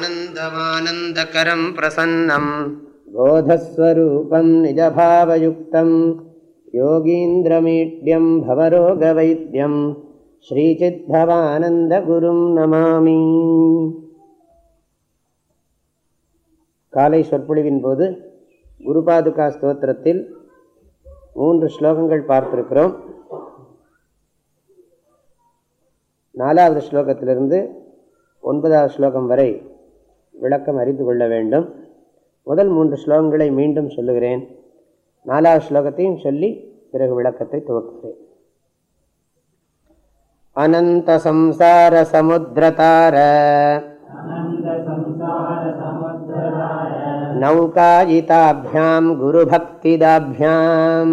सच्चिदानन्दमानन्दकरं प्रसन्नं बोधस्वरूपं निजभावयुक्तं योगीन्द्रमीड्यं भवरोगवैद्यं श्रीचिद्भवानन्दगुरुं नमामि காலை சொற்பொழிவின் போது குருபாதுகா ஸ்தோத்திரத்தில் மூன்று ஸ்லோகங்கள் பார்த்திருக்கிறோம் நாலாவது ஸ்லோகத்திலிருந்து ஒன்பதாவது ஸ்லோகம் வரை விளக்கம் அறிந்து கொள்ள வேண்டும் முதல் மூன்று ஸ்லோகங்களை மீண்டும் சொல்லுகிறேன் நாலாவது ஸ்லோகத்தையும் சொல்லி பிறகு விளக்கத்தை துவக்குகிறேன் அனந்த சம்சார சமுத்திரதார नौकायिताभ्यां गुरुभक्तिदाभ्याम्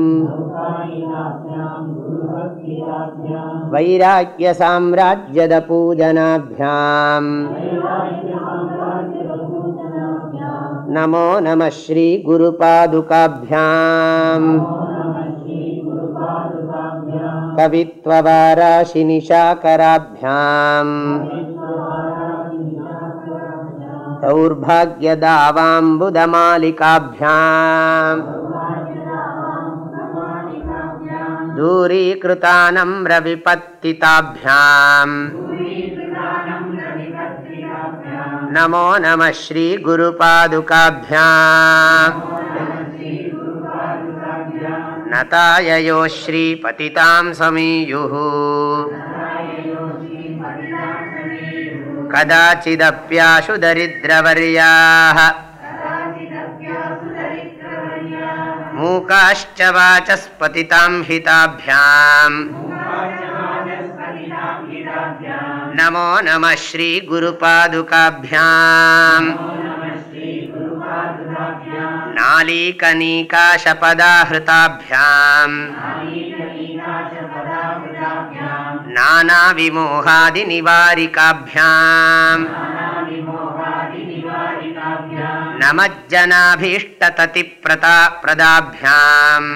वैराग्यसाम्राज्यदपूजनाभ्याम् नमो नमः श्रीगुरुपादुकाभ्याम् कवित्ववाराशिनिशाकराभ्याम्। दौर्भाग्यदावाम्बुदमालिकाभ्याम्। दूरीकृतानम्रविपत्तिताभ्याम् नमो नमः श्रीगुरुपादुकाभ्याम् नताययो श्रीपतितां समीयुः। कदाचिदप्याशु दरिद्रवर्याः। मूकाश्च वाचस्पतितां हिताभ्याम् नमो नमः श्रीगुरुपादुकाभ्याम् नालीकनीकाशपदाहृताभ्याम्। नानाविमोहादिनिवारिकाभ्याम्। नमज्जनाभीष्टततिप्रता प्रदाभ्याम्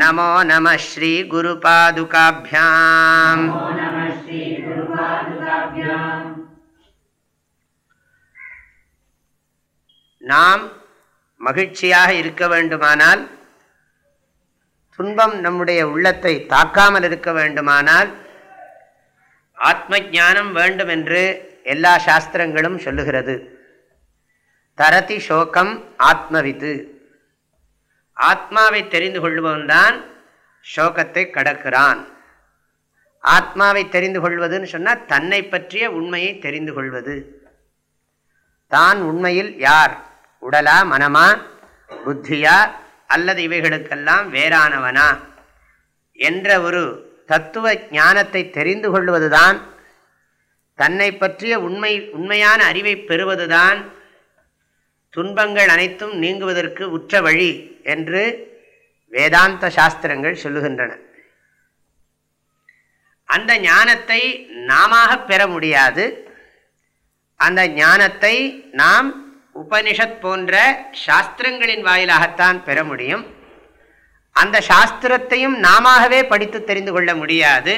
नमो नमः श्रीगुरुपादुकाभ्याम् நாம் மகிழ்ச்சியாக இருக்க வேண்டுமானால் துன்பம் நம்முடைய உள்ளத்தை தாக்காமல் இருக்க வேண்டுமானால் ஆத்ம ஞானம் வேண்டும் என்று எல்லா சாஸ்திரங்களும் சொல்லுகிறது தரதி சோகம் ஆத்மவித்து ஆத்மாவை தெரிந்து கொள்பவன்தான் சோகத்தை கடக்கிறான். ஆத்மாவை தெரிந்து கொள்வதுன்னு சொன்னால் தன்னை பற்றிய உண்மையை தெரிந்து கொள்வது. தான் உண்மையில் யார்? உடலா மனமா? புத்தியா? அல்லது இவைகளுக்கெல்லாம் வேறானவனா? என்ற ஒரு தத்துவ ஞானத்தை தெரிந்து கொள்வதுதான் தன்னை பற்றிய உண்மை உண்மையான அறிவை பெறுவதுதான் துன்பங்கள் அனைத்தும் நீங்குவதற்கு உற்ற வழி என்று வேதாந்த சாஸ்திரங்கள் சொல்லுகின்றன. அந்த ஞானத்தை நாம பெற முடியாது. அந்த ஞானத்தை நாம் உபனிஷத் போன்ற சாஸ்திரங்களின் வாயிலாகத்தான் பெற முடியும். அந்த சாஸ்திரத்தையும் நாமவே படித்து தெரிந்து கொள்ள முடியாது.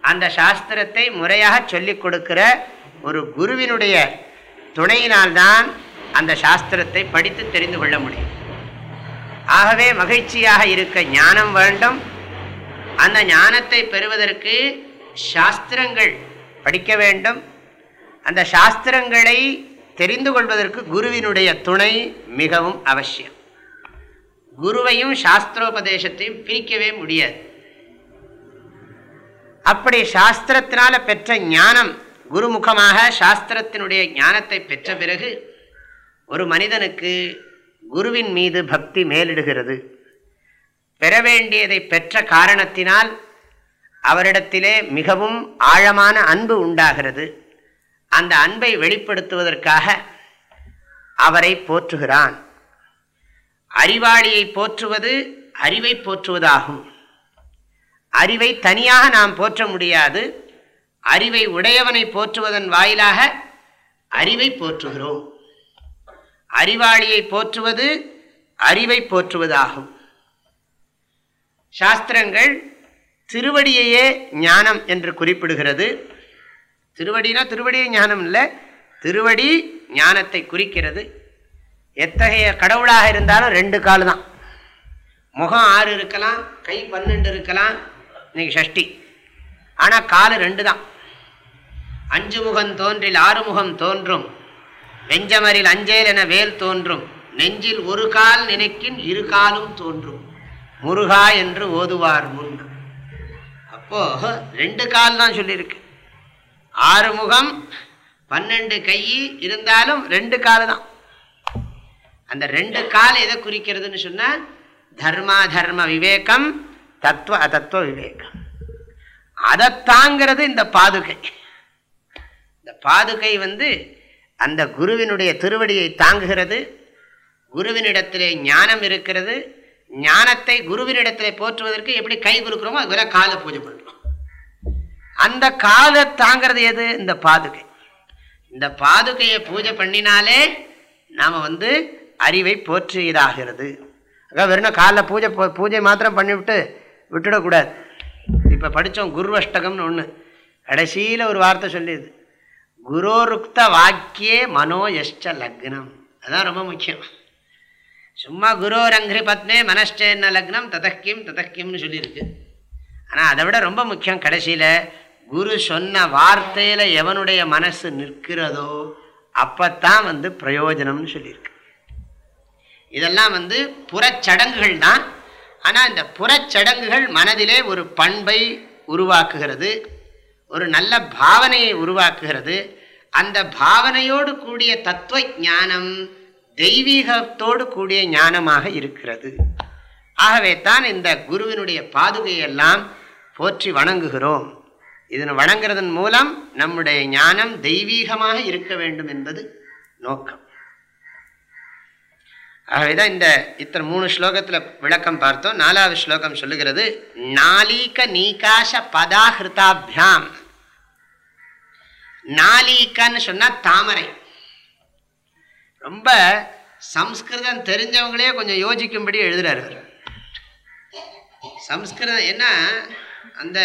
அந்த சாஸ்திரத்தை முறையாக சொல்லிக் கொடுக்கிற ஒரு குருவினுடைய துணையினால்தான் அந்த சாஸ்திரத்தை படித்து தெரிந்து கொள்ள முடியும். ஆகவே மகிழ்ச்சியாக இருக்க ஞானம் வேண்டும். அந்த ஞானத்தை பெறுவதற்கு சாஸ்திரங்கள் படிக்க வேண்டும். அந்த சாஸ்திரங்களை தெரிந்து கொள்வதற்கு குருவினுடைய துணை மிகவும் அவசியம். குருவையும் சாஸ்திரோபதேசத்தையும் பிரிக்கவே முடியாது. அப்படி சாஸ்திரத்தினால பெற்ற ஞானம் குருமுகமாக சாஸ்திரத்தினுடைய ஞானத்தை பெற்ற பிறகு ஒரு மனிதனுக்கு குருவின் மீது பக்தி மேலிடுகிறது. பெற வேண்டியதை பெற்ற காரணத்தினால் அவரிடத்திலே மிகவும் ஆழமான அன்பு உண்டாகிறது. அந்த அன்பை வெளிப்படுத்துவதற்காக அவரை போற்றுகிறான். அறிவாளியை போற்றுவது அறிவை போற்றுவதாகும். அறிவை தனியாக நாம் போற்ற முடியாது. அறிவை உடையவனை போற்றுவதன் வாயிலாக அறிவை போற்றுகிறோம். அறிவாளியை போற்றுவது அறிவை போற்றுவதாகும். சாஸ்திரங்கள் திருவடியையே ஞானம் என்று குறிப்பிடுகிறது. திருவடினா திருவடியே ஞானம் இல்லை திருவடி ஞானத்தை குறிக்கிறது. எத்தகைய கடவுளாக இருந்தாலும் ரெண்டு கால் தான். முகம் ஆறு இருக்கலாம் கை பன்னெண்டு இருக்கலாம் இன்னைக்கு ஷஷ்டி. ஆனால் காலு ரெண்டு தான். அஞ்சு முகம் தோன்றில் ஆறு முகம் தோன்றும். வெஞ்சமரில் அஞ்சேல் என வேல் தோன்றும். நெஞ்சில் ஒரு கால் நினைக்கின் இரு காலும் தோன்றும். முருகா என்று ஓதுவார் முன். அப்போ ரெண்டு கால் தான் சொல்லியிருக்கு ஆறு முகம் பன்னெண்டு கை இருந்தாலும் ரெண்டு கால் தான். அந்த ரெண்டு கால் எதை குறிக்கிறதுன்னு சொன்னால் தர்மா தர்ம விவேகம் தத்துவ அதத்துவ விவேகம். அதை தாங்கிறது இந்த பாதுகை. இந்த பாதுகை வந்து அந்த குருவினுடைய திருவடியை தாங்குகிறது. குருவினிடத்திலே ஞானம் இருக்கிறது. ஞானத்தை குருவினிடத்திலே போற்றுவதற்கு எப்படி கை கொடுக்குறோமோ அது காலை பூஜை பண்ணுறோம். அந்த காலை தாங்கிறது எது? இந்த பாதுகை. இந்த பாதுகையை பூஜை பண்ணினாலே நாம் வந்து அறிவை போற்றியதாகிறது. அக்கா வெறும் காலில் பூஜை பூஜை மாத்திரம் பண்ணிவிட்டு விட்டுடக்கூடாது. இப்போ படித்தோம் குருவஷ்டகம்னு ஒன்று கடைசியில் ஒரு வார்த்தை சொல்லியது. குரோருக்த வாக்கியே மனோ எஷ்ட லக்னம். அதுதான் ரொம்ப முக்கியம். சும்மா குரோரங்கிரி பத்மே மனஷ்டேன்ன லக்னம்? ததக்கிம் ததக்கிம்னு சொல்லியிருக்கு. ஆனால் அதை விட ரொம்ப முக்கியம் கடைசியில் குரு சொன்ன வார்த்தையில் எவனுடைய மனசு நிற்கிறதோ அப்பத்தான் வந்து பிரயோஜனம்னு சொல்லியிருக்கு. இதெல்லாம் வந்து புறச்சடங்குகள் தான். ஆனால் இந்த புறச்சடங்குகள் மனதிலே ஒரு பண்பை உருவாக்குகிறது ஒரு நல்ல பாவனையை உருவாக்குகிறது. அந்த பாவனையோடு கூடிய தத்துவ ஞானம் தெய்வீகத்தோடு கூடிய ஞானமாக இருக்கிறது. ஆகவே தான் இந்த குருவினுடைய பாதுகையெல்லாம் போற்றி வணங்குகிறோம். இதனை வணங்குறதன் மூலம் நம்முடைய ஞானம் தெய்வீகமாக இருக்க வேண்டும் என்பது நோக்கம். ஆகவேதான் இந்த இத்தனை மூணு ஸ்லோகத்தில் விளக்கம் பார்த்தோம். நாலாவது ஸ்லோகம் சொல்லுகிறது நாளீக நீகாச பதாகிருதாபியாம் நாளீக்கன்னு சொன்னால் தாமரை. ரொம்ப சம்ஸ்கிருதம் தெரிஞ்சவங்களே கொஞ்சம் யோசிக்கும்படி எழுதுறாரு அவர். சம்ஸ்கிருதம் என்ன? அந்த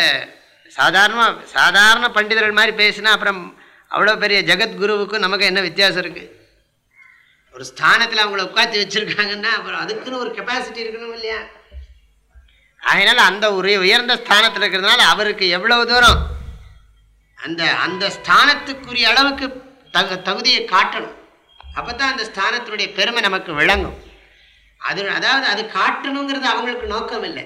சாதாரணமாக சாதாரண பண்டிதர்கள் மாதிரி பேசினா அப்புறம் அவ்வளோ பெரிய ஜெகத்குருவுக்கும் நமக்கு என்ன வித்தியாசம் இருக்குது ஒரு ஸ்தானத்தில் அவங்கள உட்காந்து வச்சுருக்காங்கன்னா அப்புறம் அதுக்குன்னு ஒரு கெப்பாசிட்டி இருக்கணும் இல்லையா? அதனால் அந்த ஒரு உயர்ந்த ஸ்தானத்தில் இருக்கிறதுனால அவருக்கு எவ்வளவு தூரம் அந்த அந்த ஸ்தானத்துக்குரிய அளவுக்கு தகு தகுதியை காட்டணும். அப்போ தான் அந்த ஸ்தானத்தினுடைய பெருமை நமக்கு விளங்கும். அது அதாவது அது காட்டணுங்கிறது அவங்களுக்கு நோக்கம் இல்லை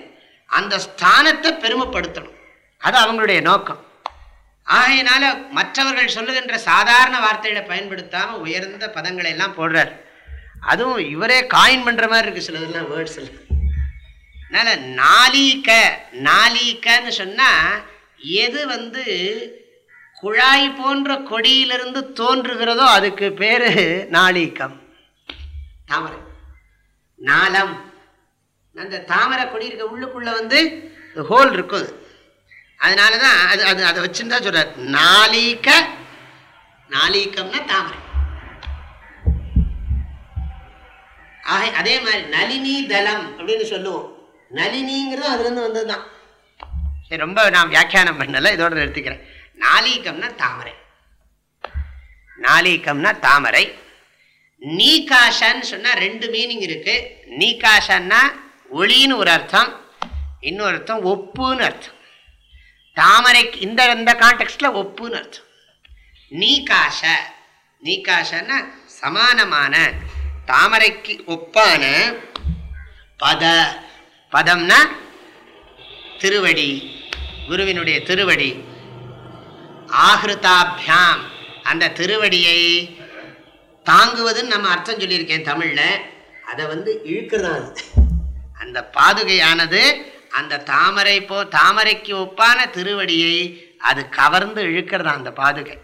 அந்த ஸ்தானத்தை பெருமைப்படுத்தணும். அது அவங்களுடைய நோக்கம். ஆகையினால மற்றவர்கள் சொல்லுகின்ற சாதாரண வார்த்தைகளை பயன்படுத்தாமல் உயர்ந்த பதங்களை எல்லாம் போடுறார். அதுவும் இவரே காயின் பண்ணுற மாதிரி இருக்குது சிலதெல்லாம் வேர்ட்ஸ் எல்லாம் அதனால் நாளீக்க நாளீக்கன்னு சொன்னால் எது வந்து குழாய் போன்ற கொடியிலிருந்து தோன்றுகிறதோ அதுக்கு பேர் நாளீக்கம். தாமரை. நாளம். அந்த தாமரை கொடி இருக்க உள்ளுக்குள்ளே வந்து ஹோல் இருக்கும் அது. அதனால தான் அது அது அதை வச்சுருந்தா சொல்கிறார் நாளீக்க நாளீக்கம்னா தாமரை. ஆக அதே மாதிரி நளினி தளம் அப்படின்னு சொல்லுவோம். நளினிங்கிறதும் அதுலேருந்து வந்தது தான் சரி ரொம்ப நான் வியாக்கியானம் பண்ணலை இதோட நிறுத்திக்கிறேன். நாளீக்கம்னா தாமரை. நாளீக்கம்னா தாமரை. நீகாஷான்னு சொன்னால் ரெண்டு மீனிங் இருக்கு. நீகாஷன்னா ஒளின்னு ஒரு அர்த்தம் இன்னொரு அர்த்தம் ஒப்புன்னு அர்த்தம். தாமரைக்கு இந்த இந்த கான்டெக்ட்ல ஒப்புன்னு அர்த்தம். நீகாஷ நீகாஷன்னா சமானமான தாமரைக்கு ஒப்பான பத. பதம்னா திருவடி குருவினுடைய திருவடி. ஆகிருதாபியாம். அந்த திருவடியை தாங்குவதுன்னு நம்ம அர்த்தம் சொல்லியிருக்கேன் தமிழில். அதை வந்து இழுக்கிறதா அது அந்த பாதுகையானது அந்த தாமரை போ தாமரைக்கு ஒப்பான திருவடியை அது கவர்ந்து இழுக்கிறதா அந்த பாதுகை.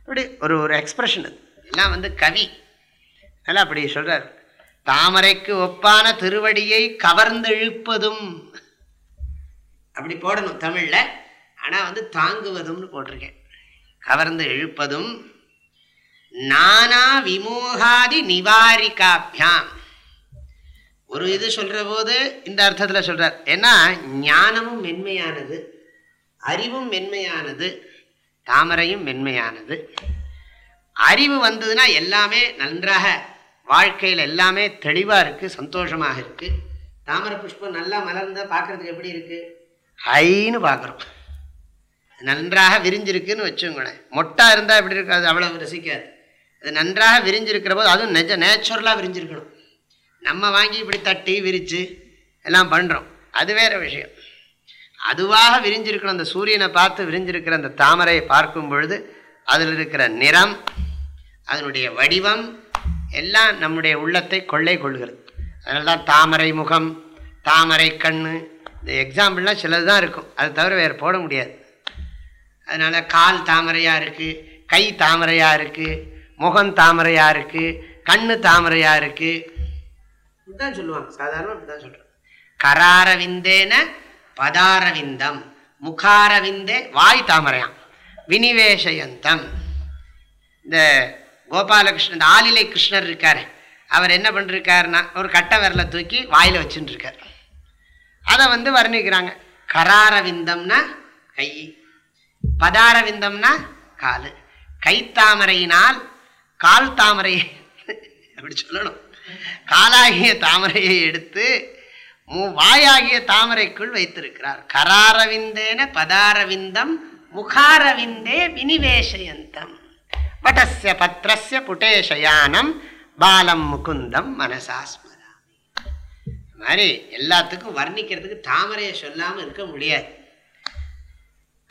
அப்படி ஒரு ஒரு எக்ஸ்பிரஷன் அது. எல்லாம் வந்து கவி. நல்லா அப்படி சொல்கிறார் தாமரைக்கு ஒப்பான திருவடியை கவர்ந்து இழுப்பதும். அப்படி போடணும் தமிழில். ஆனால் வந்து தாங்குவதும்னு போட்டிருக்கேன். கவர்ந்து இழுப்பதும் நானா விமோகாதி நிவாரிகாபியாம். ஒரு இது சொல்கிற போது இந்த அர்த்தத்தில் சொல்கிறார் ஏன்னா ஞானமும் மென்மையானது அறிவும் மென்மையானது தாமரையும் மென்மையானது. அறிவு வந்ததுன்னா எல்லாமே நன்றாக வாழ்க்கையில் எல்லாமே தெளிவாக இருக்குது சந்தோஷமாக இருக்குது தாமரை புஷ்பம் நல்லா மலர்ந்தால் பார்க்குறதுக்கு எப்படி இருக்குது ஹைன்னு பார்க்குறோம். நன்றாக விரிஞ்சிருக்குன்னு வச்சுங்களேன் மொட்டா இருந்தால் எப்படி இருக்காது அவ்வளோ ரசிக்காது. அது நன்றாக விரிஞ்சிருக்கிற போது அதுவும் நெஜ நேச்சுரலாக விரிஞ்சிருக்கணும். நம்ம வாங்கி இப்படி தட்டி விரித்து எல்லாம் பண்ணுறோம் அது வேறு விஷயம். அதுவாக விரிஞ்சிருக்கணும் அந்த சூரியனை பார்த்து விரிஞ்சிருக்கிற அந்த தாமரையை பார்க்கும் பொழுது அதில் இருக்கிற நிறம் அதனுடைய வடிவம் எல்லாம் நம்முடைய உள்ளத்தை கொள்ளை கொள்கிறது. அதனால தான் தாமரை முகம் தாமரை கண் இந்த எக்ஸாம்பிள்லாம் சிலது தான் இருக்கும். அது தவிர வேறு போட முடியாது. அதனால் கால் தாமரையாக இருக்குது கை தாமரையாக இருக்குது முகம் தாமரையாக இருக்குது கண் தாமரையாக இருக்குது இப்படிதான் சொல்லுவாங்க. சாதாரணமாக இப்படி தான் சொல்கிறேன் கராரவிந்தேன பதாரவிந்தம் முகாரவிந்தே வாய் தாமரையாம் வினிவேஷயந்தம் இந்த கோபாலகிருஷ்ணன் இந்த ஆலிலை கிருஷ்ணர் இருக்கார். அவர் என்ன பண்ணிருக்காருன்னா ஒரு கட்டை விரலை தூக்கி வாயில் வச்சுட்டுருக்கார் அதை வந்து வர்ணிக்கிறாங்க. கராரவிந்தம்னா கை. பதாரவிந்தம்னா கால். கைத்தாமரையினால் கால் தாமரை அப்படி சொல்லணும். காலாகிய தாமரையை எடுத்து மூ வாயாகிய தாமரைக்குள் வைத்திருக்கிறார். கராரவிந்தேன பதாரவிந்தம் முகாரவிந்தே வினிவேஷயந்தம் பட்டஸ்ய பத்திரஸ்ய புட்டேஷயானம் பாலம் முகுந்தம் மனசாஸ்மராமி மாதிரி எல்லாத்துக்கும் வர்ணிக்கிறதுக்கு தாமரையை சொல்லாமல் இருக்க முடியாது.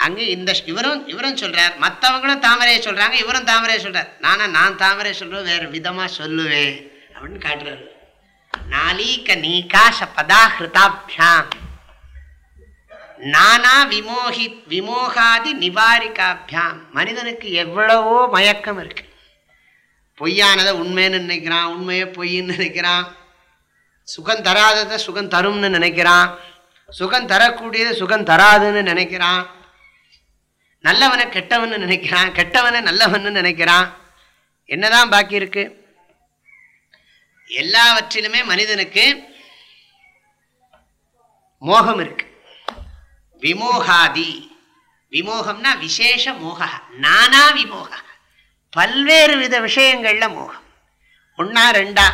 அங்கே இந்த இவரும் இவரும் சொல்கிறார் மற்றவங்களும் தாமரையை சொல்கிறாங்க இவரும் தாமரையை சொல்கிறார் நானா நான் தாமரை சொல்கிறேன் வேறு விதமாக சொல்லுவேன் அப்படின்னு காட்டுறாரு. நாலீக நீகாச பதாகிருதாபியாம் நானா விமோகி விமோகாதி நிவாரிகாபியாம். மனிதனுக்கு எவ்வளவோ மயக்கம் இருக்கு. பொய்யானதை உண்மைன்னு நினைக்கிறான் உண்மையை பொய்ன்னு நினைக்கிறான். சுகம் தராததை சுகம் தரும்னு நினைக்கிறான். சுகம் தரக்கூடியதை சுகம் தராதுன்னு நினைக்கிறான். நல்லவனை கெட்டவன் நினைக்கிறான் கெட்டவனை நல்லவன்னு நினைக்கிறான். என்னதான் பாக்கி இருக்கு? எல்லாவற்றிலுமே மனிதனுக்கு மோகம் இருக்கு. விமோகாதி. விமோகம்னா விசேஷ மோக. நானா விமோக. பல்வேறு வித விஷயங்கள்ல மோகம். ஒன்னா ரெண்டா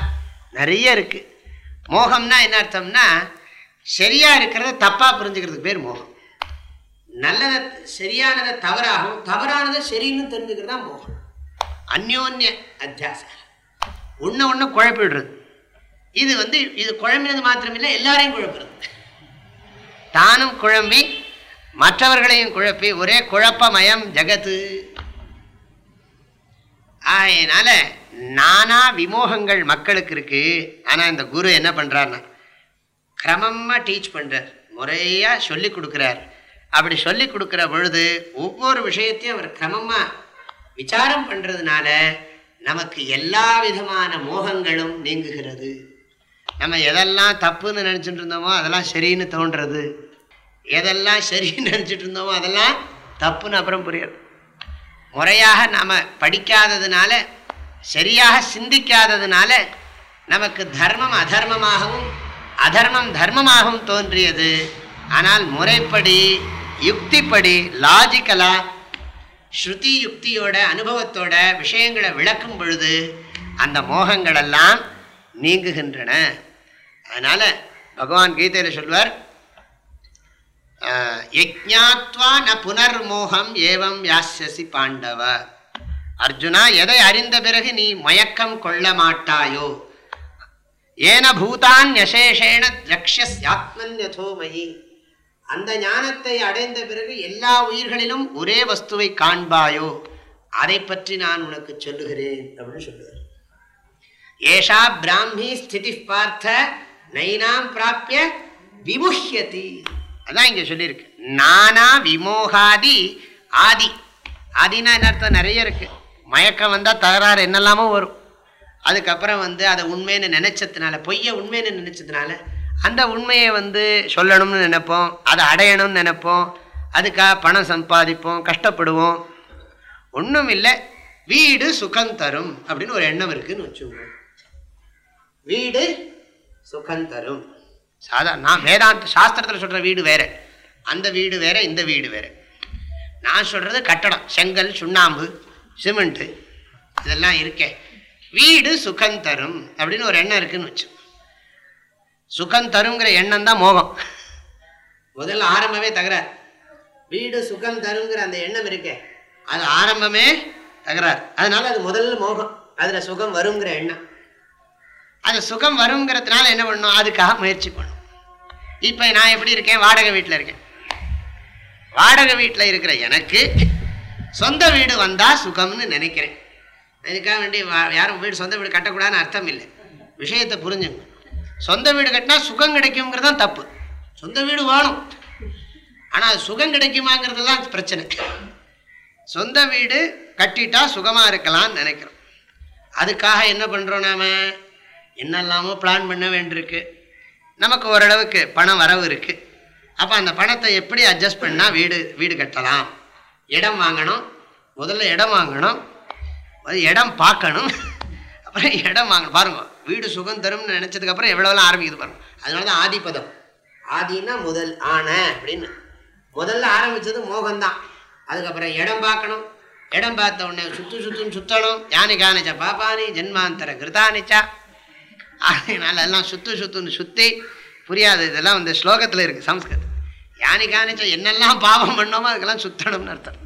நிறைய இருக்கு. மோகம்னா என்ன அர்த்தம்னா சரியா இருக்கிறத தப்பா புரிஞ்சுக்கிறதுக்கு பேர் மோகம். நல்லதை சரியானதை தவறாகவும் தவறானதை சரின்னு தெரிஞ்சுக்கிறது தான் மோகம். அந்யோன்ய அத்தியாசம். ஒன்று ஒன்று குழப்பிடுறது. இது வந்து இது குழம்பினது மாத்திரமில்லை எல்லாரையும் குழப்புறது தானும் குழம்பி மற்றவர்களையும் குழப்பி ஒரே குழப்பமயம் ஜகத்து. அதனால் நானா விமோகங்கள் மக்களுக்கு இருக்குது ஆனால் இந்த குரு என்ன பண்ணுறாருன்னா கிரமமாக டீச் பண்ணுறார் முறையாக சொல்லி கொடுக்குறார். அப்படி சொல்லி கொடுக்குற பொழுது ஒவ்வொரு விஷயத்தையும் அவர் கிரமமாக விசாரம் பண்ணுறதுனால நமக்கு எல்லா விதமான மோகங்களும் நீங்குகிறது. நம்ம எதெல்லாம் தப்புன்னு நினச்சிட்டு இருந்தோமோ அதெல்லாம் சரின்னு தோன்றது. எதெல்லாம் சரின்னு நினச்சிட்டு இருந்தோமோ அதெல்லாம் தப்புன்னு அப்புறம் புரியுது. முறையாக நாம் படிக்காததுனால சரியாக சிந்திக்காததுனால நமக்கு தர்மம் அதர்மமாகவும் அதர்மம் தர்மமாகவும் தோன்றியது. ஆனால் முறைப்படி யுக்திப்படி லாஜிக்கலா ஸ்ருதி யுக்தியோட அனுபவத்தோட விஷயங்களை விளக்கும் பொழுது அந்த மோகங்களெல்லாம் நீங்குகின்றன. அதனால பகவான் கீதையில் சொல்வார் யஜ்ஞாத்வா ந புனர்மோகம் ஏவம் யாஸ்யசி பாண்டவ. அர்ஜுனா எதை அறிந்த பிறகு நீ மயக்கம் கொள்ள மாட்டாயோ? ஏன பூதான் யசேஷேன ரக்ஷஸ்யாத்மன்யதோமயி அந்த ஞானத்தை அடைந்த பிறகு எல்லா உயிர்களிலும் ஒரே வஸ்துவை காண்பாயோ? அதை பற்றி நான் உனக்கு சொல்லுகிறேன் அப்படின்னு சொல்லுவார் ஏஷா பிராமி ஸ்திதி பார்த்த நைனாம் பிராப்பிய விமுஹ்யதி. அதான் இங்க சொல்லியிருக்கு. நானா விமோகாதி ஆதி. ஆதினா என்ன அர்த்தம்? நிறைய இருக்கு. மயக்கம் வந்தால் தகராறு என்னெல்லாமோ வரும். அதுக்கப்புறம் வந்து அதை உண்மைன்னு நினைச்சதுனால பொய்யை உண்மைன்னு நினைச்சதுனால அந்த உண்மையை வந்து சொல்லணும்னு நினைப்போம் அதை அடையணும்னு நினைப்போம் அதுக்காக பணம் சம்பாதிப்போம் கஷ்டப்படுவோம். ஒன்றும் இல்லை. வீடு சுகம் தரும் அப்படின்னு ஒரு எண்ணம் இருக்குன்னு வச்சுக்கோங்க. வீடு சுகம் தரும். சாதா நான் வேதாந்த சாஸ்திரத்தில் சொல்கிற வீடு வேற. அந்த வீடு வேற இந்த வீடு வேற. நான் சொல்கிறது கட்டடம் செங்கல் சுண்ணாம்பு சிமெண்ட்டு இதெல்லாம் இருக்கேன் வீடு சுகம் தரும் அப்படின்னு ஒரு எண்ணம் இருக்குன்னு வச்சு சுகம் தருங்கிற எண்ணம் தான் மோகம். முதல்ல ஆரம்பமே தகராறு வீடு சுகம் தருங்கிற அந்த எண்ணம் இருக்கே. அது ஆரம்பமே தகராறு. அதனால அது முதல்ல மோகம். அதில் சுகம் வருங்கிற எண்ணம். அது சுகம் வருங்கிறதுனால என்ன பண்ணணும் அதுக்காக முயற்சி பண்ணும். இப்போ நான் எப்படி இருக்கேன்? வாடகை வீட்டில் இருக்கேன். வாடகை வீட்டில் இருக்கிற எனக்கு சொந்த வீடு வந்தால் சுகம்னு நினைக்கிறேன். அதுக்காக வேண்டி வா- யாரும் வீடு சொந்த வீடு கட்டக்கூடாதுன்னு அர்த்தம் இல்லை. விஷயத்தை புரிஞ்சுங்க. சொந்த வீடு கட்டினா சுகம் கிடைக்குங்கிறது தான் தப்பு. சொந்த வீடு வேணும் ஆனால் அது சுகம் கிடைக்குமாங்கிறதுலாம் பிரச்சனை. சொந்த வீடு கட்டிட்டா சுகமாக இருக்கலாம்னு நினைக்கிறோம். அதுக்காக என்ன பண்ணுறோம் நாம்? என்னெல்லாமோ பிளான் பண்ண வேண்டியிருக்கு. நமக்கு ஓரளவுக்கு பணம் வரவு இருக்குது அப்போ அந்த பணத்தை எப்படி அட்ஜஸ்ட் பண்ணால் வீடு வீடு கட்டலாம்? இடம் வாங்கணும். முதல்ல இடம் வாங்கணும். இடம் பார்க்கணும். அப்புறம் இடம் வாங்கணும். பாருங்க வீடு சுகம் தரும்னு நினச்சதுக்கப்புறம் எவ்வளோலாம் ஆரம்பிக்குது பாருங்க. அதனால தான் ஆதிபதம். ஆதினா முதல் ஆன அப்படின்னு. முதல்ல ஆரம்பித்தது மோகம்தான். அதுக்கப்புறம் இடம் பார்க்கணும். இடம் பார்த்த உடனே சுத்து சுத்துன்னு சுத்தணும். யானை காணிச்சா பாப்பானி ஜென்மாந்தர கிருதானிச்சா. அதனால எல்லாம் சுத்து சுத்துன்னு சுத்தி புரியாது இதெல்லாம் இந்த ஸ்லோகத்தில் இருக்குது சம்ஸ்கிருதம் யானை காணிச்சா என்னெல்லாம் பாவம் பண்ணோமோ அதுக்கெல்லாம் சுத்தணும்னு அர்த்தம்.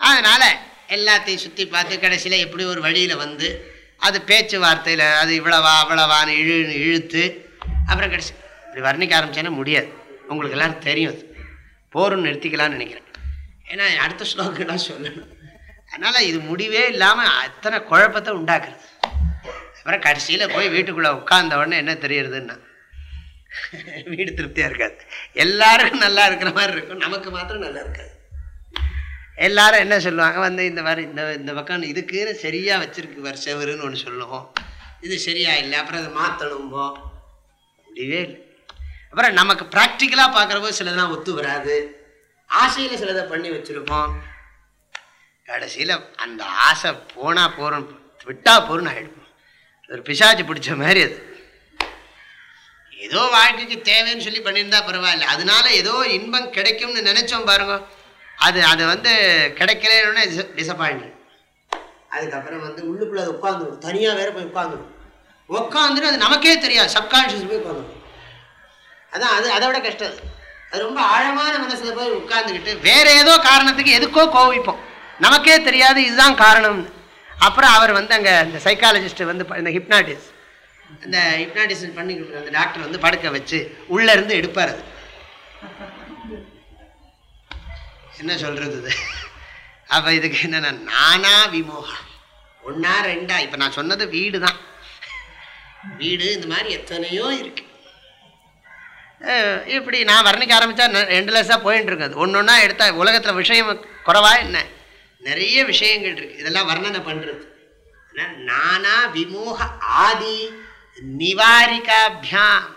அதனால் எல்லாத்தையும் சுற்றி பார்த்து கடைசியில் எப்படி ஒரு வழியில் வந்து அது பேச்சுவார்த்தையில் அது இவ்வளவா அவ்வளவான்னு இழு இழுத்து அப்புறம் கடைசி இப்படி வர்ணிக்க ஆரம்பிச்சேன்னா முடியாது. உங்களுக்கு எல்லாரும் தெரியும் அது. போரும்னு நிறுத்திக்கலாம்னு நினைக்கிறேன். ஏன்னா அடுத்த ஸ்லோகெல்லாம் சொல்லணும். அதனால் இது முடிவே இல்லாமல் அத்தனை குழப்பத்தை உண்டாக்குறது. அப்புறம் கடைசியில் போய் வீட்டுக்குள்ளே உட்கார்ந்த உடனே என்ன தெரியறதுன்னா வீடு திருப்தியாக இருக்காது. எல்லாருக்கும் நல்லா இருக்கிற மாதிரி இருக்கும். நமக்கு மாத்திரம் நல்லா இருக்காது. எல்லாரும் என்ன சொல்லுவாங்க? வந்து இந்த மாதிரி இந்த இந்த பக்கம் இதுக்குன்னு சரியாக வச்சிருக்கு வர செவருன்னு ஒன்று சொல்லுவோம். இது சரியா இல்லை அப்புறம் அதை மாற்றணும்போ முடியவே இல்லை. அப்புறம் நமக்கு ப்ராக்டிக்கலாக பார்க்குறப்போ சிலதெல்லாம் ஒத்து வராது. ஆசையில் சிலதை பண்ணி வச்சுருப்போம். கடைசியில் அந்த ஆசை போனால் போகிறோம் விட்டால் போகிறோன்னு ஆகிடும் ஒரு பிசாச்சு பிடிச்ச மாதிரி அது. ஏதோ வாழ்க்கைக்கு தேவைன்னு சொல்லி பண்ணியிருந்தா பரவாயில்ல. அதனால ஏதோ இன்பம் கிடைக்கும்னு நினைச்சோம் பாருங்க. அது அது வந்து கிடைக்கலன்னு டிசப்பாயிண்ட் அதுக்கப்புறம் வந்து உள்ளுக்குள்ளே அது உட்காந்துடும் தனியாக வேற போய் உட்காந்துடும் உட்காந்துட்டு அது நமக்கே தெரியாது. சப்கான்ஷியஸ் போய் உட்காந்துடும் அதான் அது அதை விட கஷ்டம். அது. ரொம்ப ஆழமான மனசில் போய் உட்காந்துக்கிட்டு வேற ஏதோ காரணத்துக்கு எதுக்கோ கோவிப்போம். நமக்கே தெரியாது இதுதான் காரணம்னு. அப்புறம் அவர் வந்து அங்கே இந்த சைக்காலஜிஸ்ட் வந்து ப- இந்த ஹிப்னாட்டிஸ் அந்த ஹிப்னாட்டிசன் பண்ணி கொடுக்குற அந்த டாக்டர் வந்து படுக்க வச்சு உள்ளேருந்து எடுப்பார் அது. என்ன சொல்கிறது இது? அப்போ இதுக்கு என்னென்னா நானா விமோகம். ஒன்றா ரெண்டா? இப்போ நான் சொன்னது வீடு தான் வீடு இந்த மாதிரி எத்தனையோ இருக்கு. இப்படி நான் வர்ணிக்க ஆரம்பித்தா ரெண்டு லட்சம் போயின்னு இருக்குது. ஒன்று ஒன்றா எடுத்தால் உலகத்தில் விஷயம் குறைவா என்ன? நிறைய விஷயங்கள் இருக்கு. இதெல்லாம் வர்ணனை பண்ணுறது நானா விமோக ஆதி நிவாரிகாபியாம்.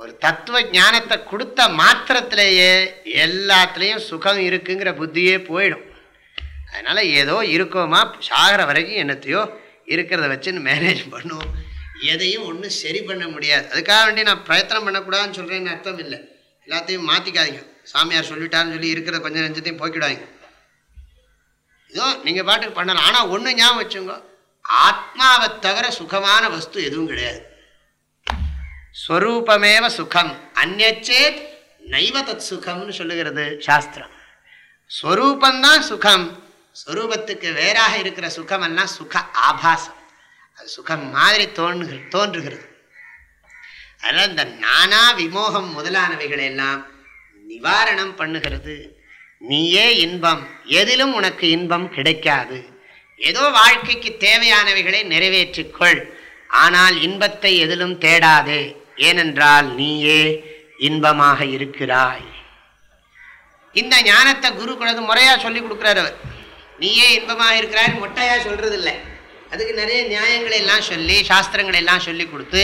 ஒரு தத்துவ ஞானத்தை கொடுத்த மாத்திரத்திலேயே எல்லாத்துலேயும் சுகம் இருக்குங்கிற புத்தியே போயிடும். அதனால் ஏதோ இருக்கோமா சாகிற வரைக்கும் என்னத்தையோ இருக்கிறத வச்சுன்னு மேனேஜ் பண்ணுவோம். எதையும் ஒன்றும் சரி பண்ண முடியாது. அதுக்காக வேண்டி நான் பிரயத்தனம் பண்ணக்கூடாதுன்னு சொல்கிறேன்னு அர்த்தம் இல்லை. எல்லாத்தையும் மாற்றிக்காதீங்க சாமியார் சொல்லிட்டாருன்னு சொல்லி இருக்கிற கொஞ்சம் நெஞ்சத்தையும் போக்கிடாதீங்க. ஏதோ நீங்கள் பாட்டுக்கு பண்ணலாம். ஆனால் ஒன்று ஞாபகம் வச்சுங்க ஆத்மாவை தவிர சுகமான வஸ்து எதுவும் கிடையாது. ஸ்வரூபமேவ சுகம். அந்நச்சேத் நைவ தத் சுகம்னு சொல்லுகிறது. சாஸ்திரம். ஸ்வரூபந்தான் சுகம். ஸ்வரூபத்துக்கு வேறாக இருக்கிற சுகமெல்லாம் சுக ஆபாசம். அது சுகம் மாதிரி தோன்றுகிறது தோன்றுகிறது. அதனால் இந்த நானா விமோகம் முதலானவைகளை எல்லாம் நிவாரணம் பண்ணுகிறது. நீயே இன்பம். எதிலும் உனக்கு இன்பம் கிடைக்காது. ஏதோ வாழ்க்கைக்கு தேவையானவைகளை நிறைவேற்றிக்கொள் ஆனால் இன்பத்தை எதிலும் தேடாதே. ஏனென்றால் நீயே இன்பமாக இருக்கிறாய். இந்த ஞானத்தை குரு குலது முறையாக சொல்லி கொடுக்குறாரு அவர். நீயே இன்பமாக இருக்கிறாய் மொட்டையாக சொல்கிறது இல்லை அதுக்கு நிறைய நியாயங்களை எல்லாம் சொல்லி சாஸ்திரங்களை எல்லாம் சொல்லி கொடுத்து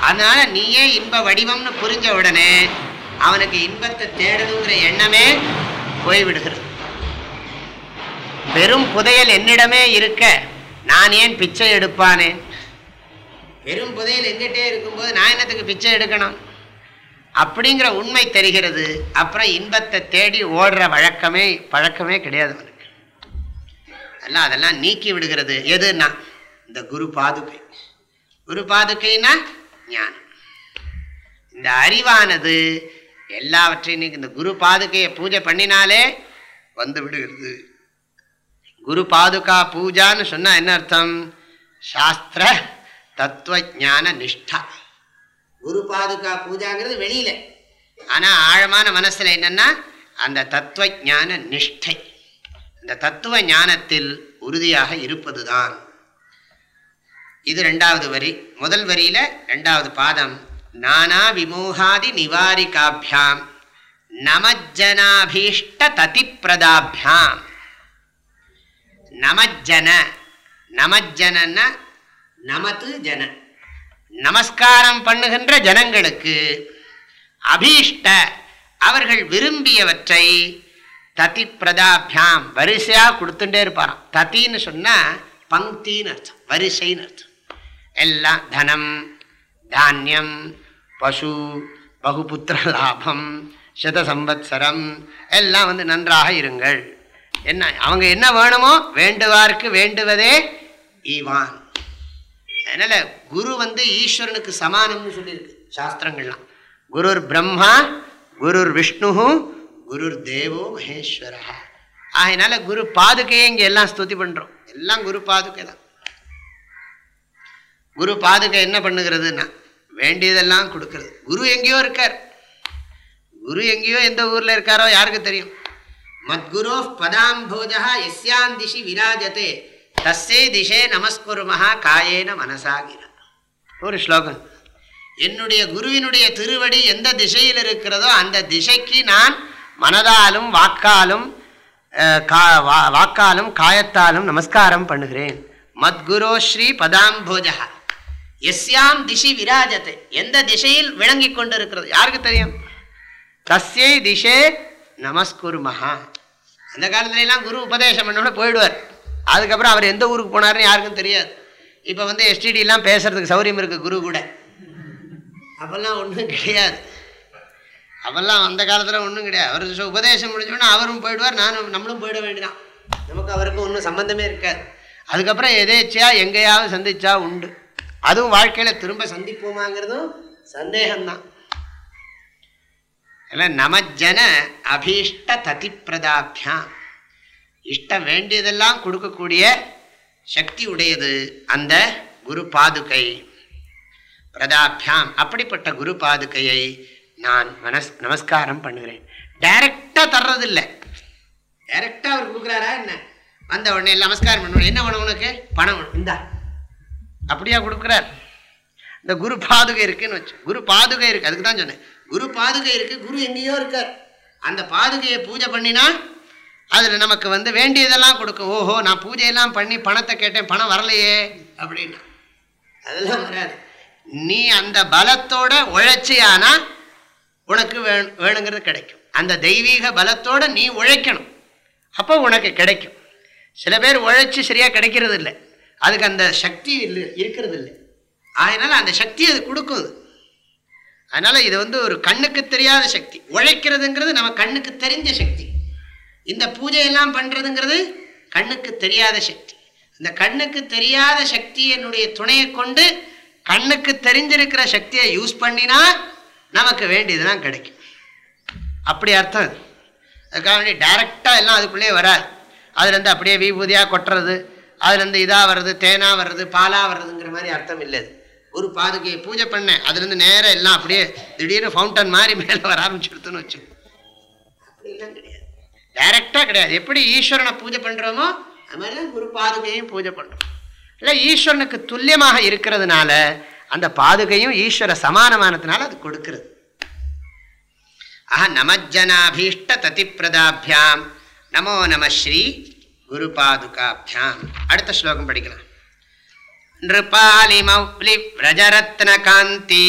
அதனால் நீயே இன்ப வடிவம்னு புரிஞ்ச உடனே அவனுக்கு இன்பத்தை தேடணுங்கிற எண்ணமே போய்விடுகிறது. வெறும் புதையல் என்னிடமே இருக்க நான் ஏன் பிச்சை எடுப்பானேன் வெறும் புதையல் எங்கிட்டே இருக்கும்போது நான் என்னத்துக்கு பிச்சை எடுக்கணும்? அப்படிங்கிற உண்மை தெரிகிறது. அப்புறம் இன்பத்தை தேடி ஓடுற வழக்கமே பழக்கமே கிடையாது அவனுக்கு. அதெல்லாம் அதெல்லாம் நீக்கி விடுகிறது. எதுன்னா இந்த குரு பாதுகை. குரு பாதுகைனா ஞானம். இந்த அறிவானது எல்லாவற்றையும் இந்த குரு பாதுகையை பூஜை பண்ணினாலே வந்து விடுகிறது. குரு பாதுகா பூஜான்னு சொன்னால் என்ன அர்த்தம்? சாஸ்திர தத்துவ ஞான நிஷ்டா குரு பாதுகா பூஜாங்கிறது வெளியில. ஆனா ஆழமான மனசுல என்னன்னா அந்த தத்துவ ஞான நிஷ்டை அந்த தத்துவ ஞானத்தில் உறுதியாக இருப்பதுதான். இது ரெண்டாவது வரி. முதல் வரியில ரெண்டாவது பாதம். நானா விமோகாதி நிவாரிகாபியாம் நமஜனாபீஷ்ட ததிப்பிரதாபியாம். நமஜன நமஜன நமது ஜன. நமஸ்காரம் பண்ணுகின்ற ஜனங்களுக்கு அபீஷ்ட அவர்கள் விரும்பியவற்றை ததி பிரதாபியாம் வரிசையாக கொடுத்துட்டே இருப்பாராம். தத்தின்னு சொன்னால் பங்கின்னு அர்த்தம் வரிசைன்னு அர்த்தம். எல்லாம் தனம் தானியம் பசு பகுபுத்திர லாபம் சத சம்பத்சரம் எல்லாம் வந்து நன்றாக இருங்கள். என்ன அவங்க என்ன வேணுமோ வேண்டுவார்க்கு வேண்டுவதே ஈவான். அதனால் குரு வந்து ஈஸ்வரனுக்கு சமானம்னு சொல்லியிருக்கு சாஸ்திரங்கள்லாம். குருர் பிரம்மா குருர் விஷ்ணு குருர் தேவோ மகேஸ்வரா. ஆகையினால குரு பாதுகையை இங்கே எல்லாம் ஸ்துதி பண்றோம். எல்லாம் குரு பாதுகை தான். குரு பாதுகை என்ன பண்ணுகிறதுன்னா வேண்டியதெல்லாம் கொடுக்கறது. குரு எங்கேயோ இருக்கார். குரு எங்கேயோ எந்த ஊர்ல இருக்காரோ யாருக்கு தெரியும்? மத்குரோ பதாம்போஜா எஸ்யாந்திஷி விராஜத்தை தஸ்ஸே திசே நமஸ்குருமஹா காயேன மனசாகிற ஒரு ஸ்லோகம். என்னுடைய குருவினுடைய திருவடி எந்த திசையில் இருக்கிறதோ அந்த திசைக்கு நான் மனதாலும் வாக்காலும் கா- வாக்காலும் காயத்தாலும் நமஸ்காரம் பண்ணுகிறேன். மத்குரோ ஸ்ரீ பதாம்போஜா எஸ்யாம் திசி விராஜத்தை. எந்த திசையில் விளங்கி கொண்டிருக்கிறது? யாருக்கு தெரியும்? தஸ்யை திசே நமஸ்குருமஹா. அந்த காலத்துல எல்லாம் குரு உபதேசம் பண்ணோட போயிடுவார். அதுக்கப்புறம் அவர் எந்த ஊருக்கு போனாருன்னு யாருக்கும் தெரியாது. இப்போ வந்து எஸ்டிடிலாம் பேசுறதுக்கு சௌரியம் இருக்குது குரு கூட. அப்போல்லாம் ஒன்றும் கிடையாது. அப்போல்லாம் அந்த காலத்தில் ஒன்றும் கிடையாது. அவர் உபதேசம் முடிஞ்சோன்னா அவரும் போயிடுவார் நானும் நம்மளும் போயிட வேண்டியதான் நமக்கு அவருக்கும் ஒன்றும் சம்மந்தமே இருக்காது. அதுக்கப்புறம் எதேச்சியாக எங்கேயாவது சந்திச்சா உண்டு. அதுவும் வாழ்க்கையில் திரும்ப சந்திப்போமாங்கிறதும் சந்தேகம்தான். இல்லை நமஜன அபீஷ்ட ததிப்பிரதாபியான் இஷ்டம் வேண்டியதெல்லாம் கொடுக்கக்கூடிய சக்தி உடையது அந்த குரு பாதுகை. பிரதாபியாம் அப்படிப்பட்ட குரு பாதுகையை நான் மனஸ் நமஸ்காரம் பண்ணுகிறேன். டைரக்டாக தர்றதில்லை. டைரக்டாக அவர் கொடுக்குறாரா என்ன? வந்த உடனே நமஸ்காரம் பண்ணுவேன் என்ன வேணும் உனக்கு? பணம் இந்தா. அப்படியா கொடுக்குறார். இந்த குரு பாதுகை இருக்குன்னு வச்சு குரு பாதுகை இருக்குது அதுக்கு தான் சொன்னேன். குரு பாதுகை இருக்குது குரு எங்கேயோ இருக்கார். அந்த பாதுகையை பூஜை பண்ணினா அதில் நமக்கு வந்து வேண்டியதெல்லாம் கொடுக்கும். ஓஹோ நான் பூஜையெல்லாம் பண்ணி பணத்தை கேட்டேன் பணம் வரலையே அப்படின்னா. அதெல்லாம் வராது. நீ அந்த பலத்தோட உழைச்சியானா உனக்கு வேணும் வேணுங்கிறது கிடைக்கும். அந்த தெய்வீக பலத்தோட நீ உழைக்கணும். அப்போ உனக்கு கிடைக்கும். சில பேர் உழைச்சி சரியாக கிடைக்கிறது இல்லை அதுக்கு அந்த சக்தி இல்லை இருக்கிறது இல்லை அதனால் அந்த சக்தி அது கொடுக்கும். அது. இது வந்து ஒரு கண்ணுக்கு தெரியாத சக்தி. உழைக்கிறதுங்கிறது நம்ம கண்ணுக்கு தெரிஞ்ச சக்தி. இந்த பூஜையெல்லாம் பண்ணுறதுங்கிறது கண்ணுக்கு தெரியாத சக்தி. இந்த கண்ணுக்கு தெரியாத சக்தி என்னுடைய துணையை கொண்டு கண்ணுக்கு தெரிஞ்சிருக்கிற சக்தியை யூஸ் பண்ணினா நமக்கு வேண்டியதுலாம் கிடைக்கும். அப்படி அர்த்தம் அது. அதுக்காக வேண்டி டைரெக்டாக எல்லாம் அதுக்குள்ளேயே வராது. அதுலேருந்து அப்படியே விபூதியாக கொட்டுறது அதுலேருந்து இதாக வர்றது தேனாக வர்றது பாலாக வர்றதுங்கிற மாதிரி அர்த்தம் இல்லை அது. ஒரு பாதுகையை பூஜை பண்ணேன் அதுலேருந்து நேரம் எல்லாம் அப்படியே திடீர்னு ஃபவுண்டன் மாதிரி மேலே வர ஆரம்பிச்சுடுத்துன்னு வச்சு அப்படிலாம் கிடையாது டைரக்டாக கிடையாது. எப்படி ஈஸ்வரனை பூஜை பண்ணுறோமோ அது மாதிரி தான் குரு பாதுகையும் பூஜை பண்ணுறோம் இல்லை ஈஸ்வரனுக்கு துல்லியமாக இருக்கிறதுனால அந்த பாதுகையும் ஈஸ்வர சமானமானதுனால அது கொடுக்கிறது. ஆஹா நமஜனாபீஷ்ட ததிப்பிரதாபியாம் நமோ நம ஸ்ரீ குரு பாதுகாபியாம் அடுத்த ஸ்லோகம் படிக்கலாம். நிருபாலி மௌலி பிரஜரத்ன காந்தி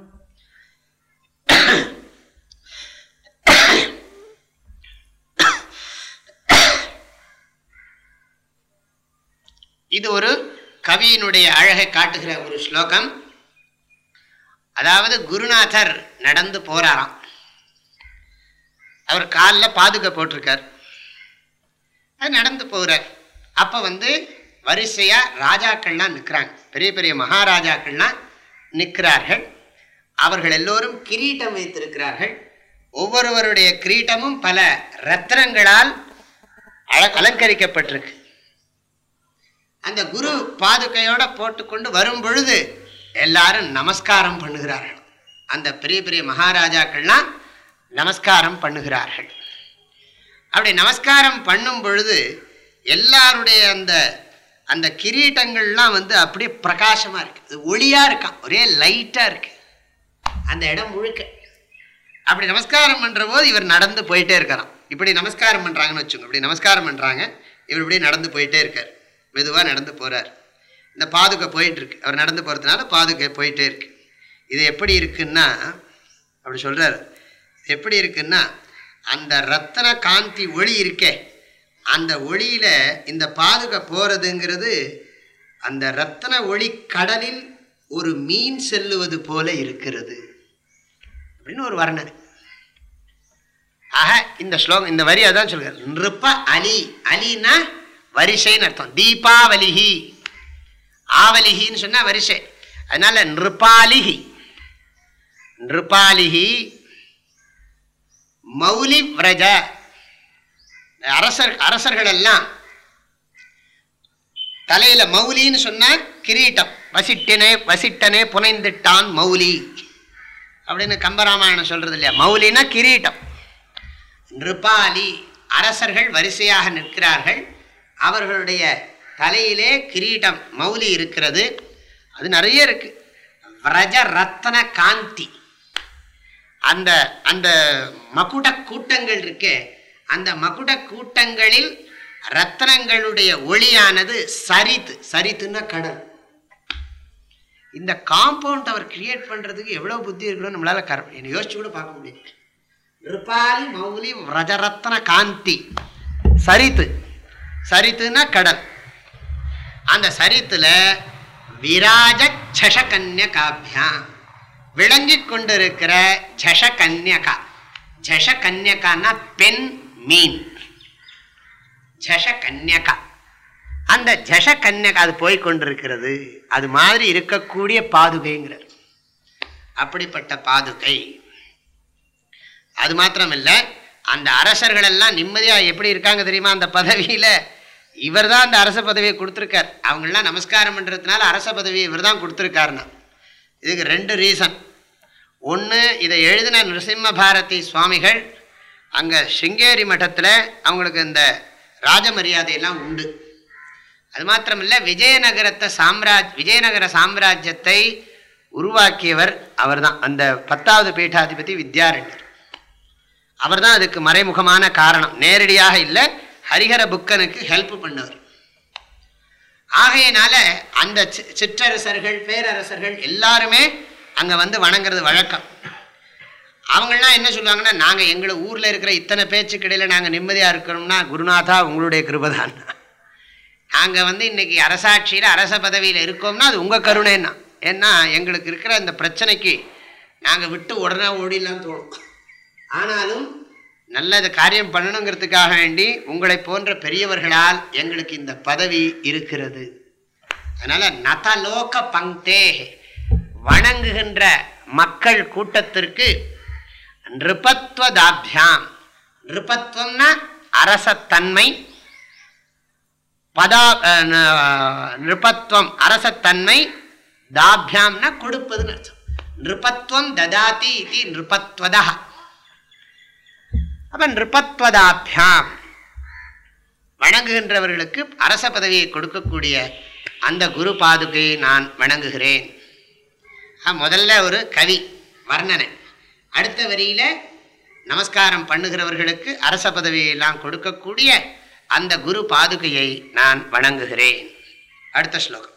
இது ஒரு கவியினுடைய அழகை காட்டுகிற ஒரு ஸ்லோகம். அதாவது குருநாதர் நடந்து போறாராம். அவர் காலில் பாதுகை போட்டிருக்கார். அது நடந்து போகிறார் அப்போ வந்து வரிசையாக ராஜாக்கள்லாம் நிற்கிறாங்க பெரிய பெரிய மகாராஜாக்கள்லாம் நிற்கிறார்கள் அவர்கள் எல்லோரும் கிரீட்டம் வைத்திருக்கிறார்கள். ஒவ்வொருவருடைய கிரீட்டமும் பல ரத்னங்களால் அல- அலங்கரிக்கப்பட்டிருக்கு. அந்த குரு பாதுகையோட போட்டுக்கொண்டு வரும் பொழுது எல்லாரும் நமஸ்காரம் பண்ணுகிறார்கள். அந்த பெரிய பெரிய மகாராஜாக்கள்லாம் நமஸ்காரம் பண்ணுகிறார்கள். அப்படி நமஸ்காரம் பண்ணும் பொழுது எல்லாருடைய அந்த அந்த கிரீட்டங்கள்லாம் வந்து அப்படியே பிரகாசமாக இருக்குது ஒளியாக இருக்கான் ஒரே லைட்டாக இருக்கு. அந்த இடம் முழுக்க. அப்படி நமஸ்காரம் பண்ணுற போது இவர் நடந்து போயிட்டே இருக்கிறான் இப்படி நமஸ்காரம் பண்ணுறாங்கன்னு வச்சுங்க இப்படி நமஸ்காரம் பண்ணுறாங்க இவர் இப்படி நடந்து போயிட்டே இருக்கார். மெதுவாக நடந்து போகிறார் இந்த பாதுகை போயிட்டுருக்கு அவர் நடந்து போகிறதுனால பாதுகை போயிட்டே இருக்கு. இது எப்படி இருக்குன்னா அப்படி சொல்கிறார் எப்படி இருக்குன்னா அந்த ரத்தன காந்தி ஒளி இருக்கே அந்த ஒளியில இந்த பாதுகை போகிறதுங்கிறது அந்த ரத்தன ஒளி கடலில் ஒரு மீன் செல்லுவது போல இருக்கிறது. அப்படின்னு ஒரு வர்ணனை. ஆக இந்த ஸ்லோகம் இந்த வரி அதான் சொல்கிறார் நிருப்ப அலி. அலின்னா வரிசைன்னு அர்த்தம். தீபாவலிஹி ஆவலிஹின்னு சொன்னா வரிசை. அதனால நிருபாலிஹி. நிருபாலிஹி மௌலி விரஜ. அரசர் அரசர்கள் எல்லாம் தலையில மௌலின்னு சொன்னா கிரீட்டம். வசிட்டனே வசிட்டனே புனைந்துட்டான் மௌலி. அப்படின்னு கம்பராமாயணம் சொல்றது இல்லையா? மௌலினா கிரீட்டம். நிருபாலி அரசர்கள் வரிசையாக நிற்கிறார்கள். அவர்களுடைய தலையிலே கிரீடம் மௌலி இருக்கிறது. அது நிறைய இருக்கு. விரஜ ரத்தன காந்தி. அந்த அந்த மகுட கூட்டங்கள் இருக்கே அந்த மகுட கூட்டங்களில் ரத்தனங்களுடைய ஒளியானது சரித்து சரித்துன்னா கடல். இந்த காம்பவுண்ட் அவர் கிரியேட் பண்ணுறதுக்கு எவ்வளோ புத்தி இருக்கணும் நம்மளால கர என்னை யோசிச்சு கூட பார்க்க முடியும் நிருபாலி மௌலி ரஜரத்ன காந்தி. சரித்து. சரித்துன்னா கடல். அந்த சரித்துல விராஜ சஷகன்ய காபியாம் விளங்கி கொண்டிருக்கிற ஜஷ கன்யகா ஜஷ கன்யகான்னா பெண் மீன். ஜஷ கன்யகா அந்த ஜஷ கன்யகா அது போய் கொண்டிருக்கிறது. அது மாதிரி இருக்கக்கூடிய பாதுகைங்கிறது. அப்படிப்பட்ட பாதுகை. அது மாத்திரமில்லை அந்த அரசர்கள் எல்லாம் நிம்மதியாக எப்படி இருக்காங்க தெரியுமா? அந்த பதவியில் இவர் தான் அந்த அரச பதவியை கொடுத்துருக்கார். அவங்களாம் நமஸ்காரம் பண்ணுறதுனால அரச பதவியை இவர் தான் கொடுத்துருக்காருன்னா. இதுக்கு ரெண்டு ரீசன் ஒன்று இதை எழுதின நரசிம்ம பாரதி சுவாமிகள் அங்கே சிங்கேரி மட்டத்தில் அவங்களுக்கு இந்த ராஜ மரியாதையெல்லாம் உண்டு. அது மாத்திரமில்லை விஜயநகரத்தை சாம்ராஜ் விஜயநகர சாம்ராஜ்யத்தை உருவாக்கியவர் அவர்தான். அந்த பத்தாவது பீட்டாதிபதி வித்யாரண்யர். அவர்தான் அதுக்கு மறைமுகமான காரணம். நேரடியாக இல்லை ஹரிஹர புக்கனுக்கு ஹெல்ப் பண்ணவர். ஆகையினால அந்த சிற்றரசர்கள் பேரரசர்கள் எல்லாருமே அங்கே வந்து வணங்குறது வழக்கம். அவங்களாம் என்ன சொல்லுவாங்கன்னா நாங்கள் எங்களை ஊரில் இருக்கிற இத்தனை பேச்சுக்கிடையில் நாங்கள் நிம்மதியாக இருக்கணும்னா குருநாதா உங்களுடைய கிருபதான் நாங்கள் வந்து இன்னைக்கு அரசாட்சியில் அரச பதவியில் இருக்கோம்னா அது உங்கள் கருணைன்னா. ஏன்னா எங்களுக்கு இருக்கிற இந்த பிரச்சனைக்கு நாங்கள் விட்டு உடனே ஓடிலாம் தோணும். ஆனாலும் நல்லது காரியம் பண்ணணுங்கிறதுக்காக வேண்டி உங்களை போன்ற பெரியவர்களால் எங்களுக்கு இந்த பதவி இருக்கிறது. அதனால நதலோக பங்கே வணங்குகின்ற மக்கள் கூட்டத்திற்கு நிருபத்வதாபியாம். நிருபத்துவம்னா அரசத்தன்மை பதா நிருபத்துவம் நிருபத்வம் அரசத்தன்மை தாபியாம்னா கொடுப்பதுன்னு அர்த்தம். நிருபத்துவம் ததாதி இது நிருபத்வதா. அப்ப நிருபத்வதாபியாம். வணங்குகின்றவர்களுக்கு அரச பதவியை கொடுக்கக்கூடிய அந்த குரு பாதுகையை நான் வணங்குகிறேன். முதல்ல ஒரு கவி வர்ணனை. அடுத்த வரியில நமஸ்காரம் பண்ணுகிறவர்களுக்கு அரச பதவியெல்லாம் கொடுக்கக்கூடிய அந்த குரு பாதுகையை நான் வணங்குகிறேன். அடுத்த ஸ்லோகம்.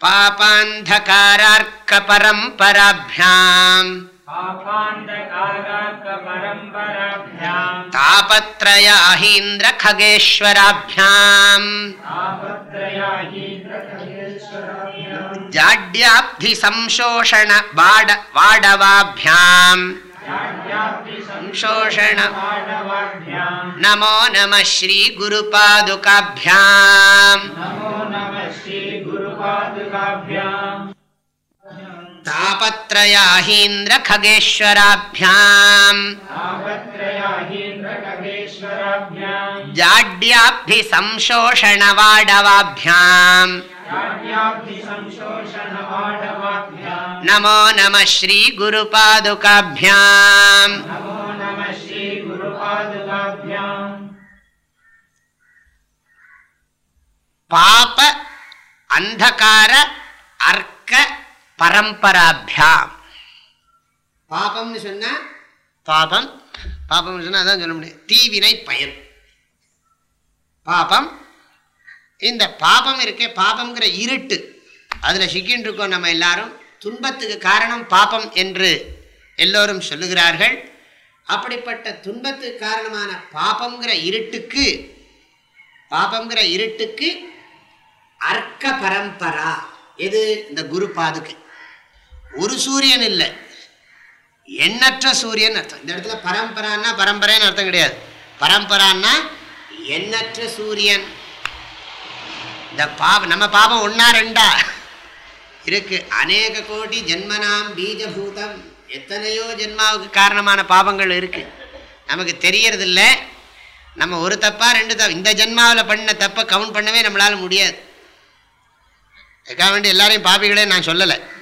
பாபாந்தகாரார்க்க பரம்பராபியாம். तापत्रयाहीन्द्रखगेश्वराभ्याम्। जाड्याब्धि संशोषण बाड वाडवाभ्याम्। संशोषण नमो नमः श्रीगुरुपादुकाभ्याम्। तापत्रयाहीन्द्रखगेश्वराभ्याम्। जाड्याब्धिसंशोषणवाडवाभ्याम्। नमो नमः श्रीगुरुपादुकाभ्याम्। पाप अंधकार अर्क பரம்பராபியாம் பாபம்னு சொன்னா பாபம் பாபம்னு சொன்னா அதான் சொல்ல முடியும். தீவினை பயன். பாபம் இந்த பாபம் இருக்கே பாபம்ங்கிற இருட்டு. அதில் சிக்கின்னு இருக்கோம் நம்ம எல்லாரும். துன்பத்துக்கு காரணம் பாபம் என்று எல்லோரும் சொல்லுகிறார்கள். அப்படிப்பட்ட துன்பத்துக்கு காரணமான பாபம்ங்கிற இருட்டுக்கு பாபம்ங்கிற இருட்டுக்கு அர்க்க பரம்பரா. எது? இந்த குரு பாதுகை. ஒரு சூரியன் இல்லை. எண்ணற்ற சூரியன் அர்த்தம். இந்த இடத்துல பரம்பரான்னா பரம்பரைன்னு அர்த்தம் கிடையாது. பரம்பரான்னா எண்ணற்ற சூரியன். இந்த பாபம் நம்ம பாபம் ஒன்னா ரெண்டா? இருக்கு. அநேக கோடி ஜென்மனாம் பீஜபூதம். எத்தனையோ ஜென்மாவுக்கு காரணமான பாபங்கள் இருக்கு. நமக்கு தெரியறதில்ல. நம்ம ஒரு தப்பா ரெண்டு தப்பு இந்த ஜென்மாவில் பண்ண தப்பை கவுண்ட் பண்ணவே நம்மளால முடியாது. அதுக்காக வேண்டி எல்லாரையும் பாபிகளே நான் சொல்லலை.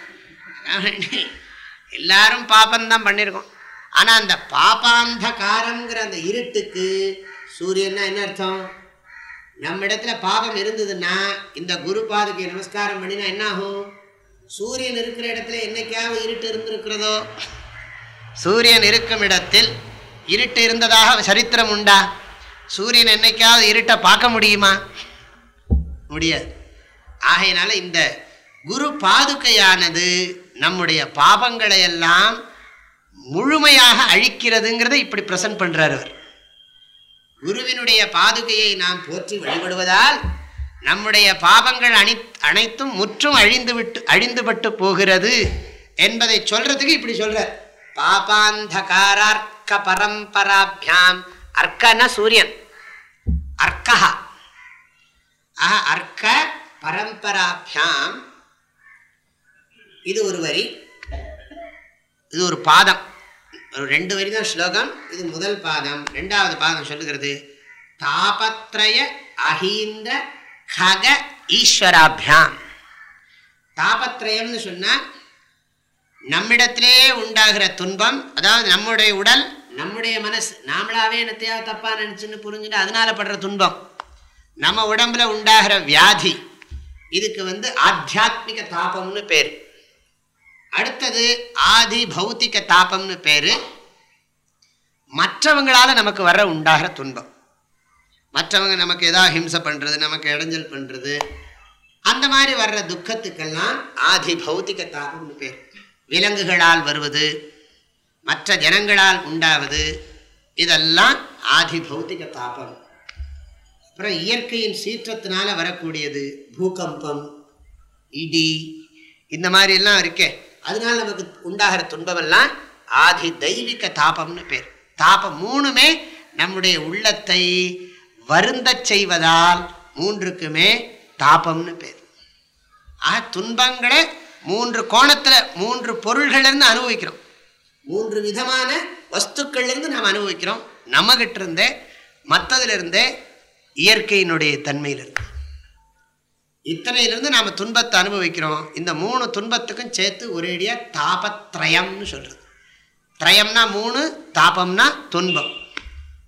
எல்லாரும் பாபம்தான் பண்ணியிருக்கோம் ஆனால் அந்த பாபாந்தகாரங்கிற அந்த இருட்டுக்கு சூரியன்னா என்ன அர்த்தம்? நம்ம இடத்துல பாபம் இருந்ததுன்னா இந்த குரு பாதுக்கு நமஸ்காரம் பண்ணினா என்ன ஆகும் சூரியன் இருக்கிற இடத்துல என்னைக்காவது இருட்டு இருந்திருக்கிறதோ? சூரியன் இருக்கும் இடத்தில் இருட்டு இருந்ததாக சரித்திரம் உண்டா? சூரியன் என்னைக்காவது இருட்டை பார்க்க முடியுமா? முடியாது. ஆகையினால இந்த குரு பாதுகையானது நம்முடைய பாபங்களை எல்லாம் முழுமையாக அழிக்கிறதுங்கிறத இப்படி பிரசன்ட் பண்ணுறார் அவர். குருவினுடைய பாதுகையை நாம் போற்றி வழிபடுவதால் நம்முடைய பாபங்கள் அனை அனைத்தும் முற்றும் அழிந்து விட்டு அழிந்துபட்டு போகிறது என்பதை சொல்றதுக்கு இப்படி சொல்றார். பாபாந்தகாரார்க்க பரம்பராபியாம் அர்க்கன சூரியன். அர்க்கா ஆஹா அர்க்க பரம்பராபியாம் இது ஒரு வரி இது ஒரு பாதம். ஒரு ரெண்டு வரி தான் ஸ்லோகம் இது முதல் பாதம். ரெண்டாவது பாதம் சொல்லுகிறது தாபத்ரய அஹீந்த கக ஈஸ்வராபியாம். தாபத்ரயம்னு சொன்னால் நம்மிடத்திலேயே உண்டாகிற துன்பம் அதாவது நம்முடைய உடல் நம்முடைய மனசு. நாமளாவே என்னத்தையா தப்பாக நினச்சின்னு புரிஞ்சுட்டு அதனால் படுற துன்பம். நம்ம உடம்புல உண்டாகிற வியாதி. இதுக்கு வந்து ஆத்தியாத்மிக தாபம்னு பேர். அடுத்தது ஆதி பௌத்திக தாபம்னு பேர். மற்றவங்களால் நமக்கு வர உண்டாகிற துன்பம். மற்றவங்க நமக்கு எதாவது ஹிம்சை பண்ணுறது நமக்கு இடைஞ்சல் பண்ணுறது அந்த மாதிரி வர்ற துக்கத்துக்கெல்லாம் ஆதி பௌத்திக தாபம்னு பேர். விலங்குகளால் வருவது மற்ற ஜனங்களால் உண்டாவது இதெல்லாம் ஆதி பௌத்திக தாபம். அப்புறம் இயற்கையின் சீற்றத்தினால வரக்கூடியது பூகம்பம் இடி இந்த மாதிரி எல்லாம் இருக்கே. அதனால நமக்கு உண்டாகிற துன்பமெல்லாம் ஆதி தெய்வீக தாபம்னு பேர். தாபம் மூணுமே நம்முடைய உள்ளத்தை வருந்தச் செய்வதால் மூன்றுக்குமே தாபம்னு பேர். ஆக துன்பங்களை மூன்று கோணத்தில் மூன்று பொருள்கள்லேருந்து அனுபவிக்கிறோம். மூன்று விதமான வஸ்துக்கள்லேருந்து நாம் அனுபவிக்கிறோம். நம்மகிட்ட இருந்தே இயற்கையினுடைய தன்மையிலிருந்து. இத்தனையிலிருந்து நாம் துன்பத்தை அனுபவிக்கிறோம். இந்த மூணு துன்பத்துக்கும் சேர்த்து ஒரேடியாக தாபத்ரயம்னு சொல்கிறது திரயம்னா மூணு தாபம்னா துன்பம்.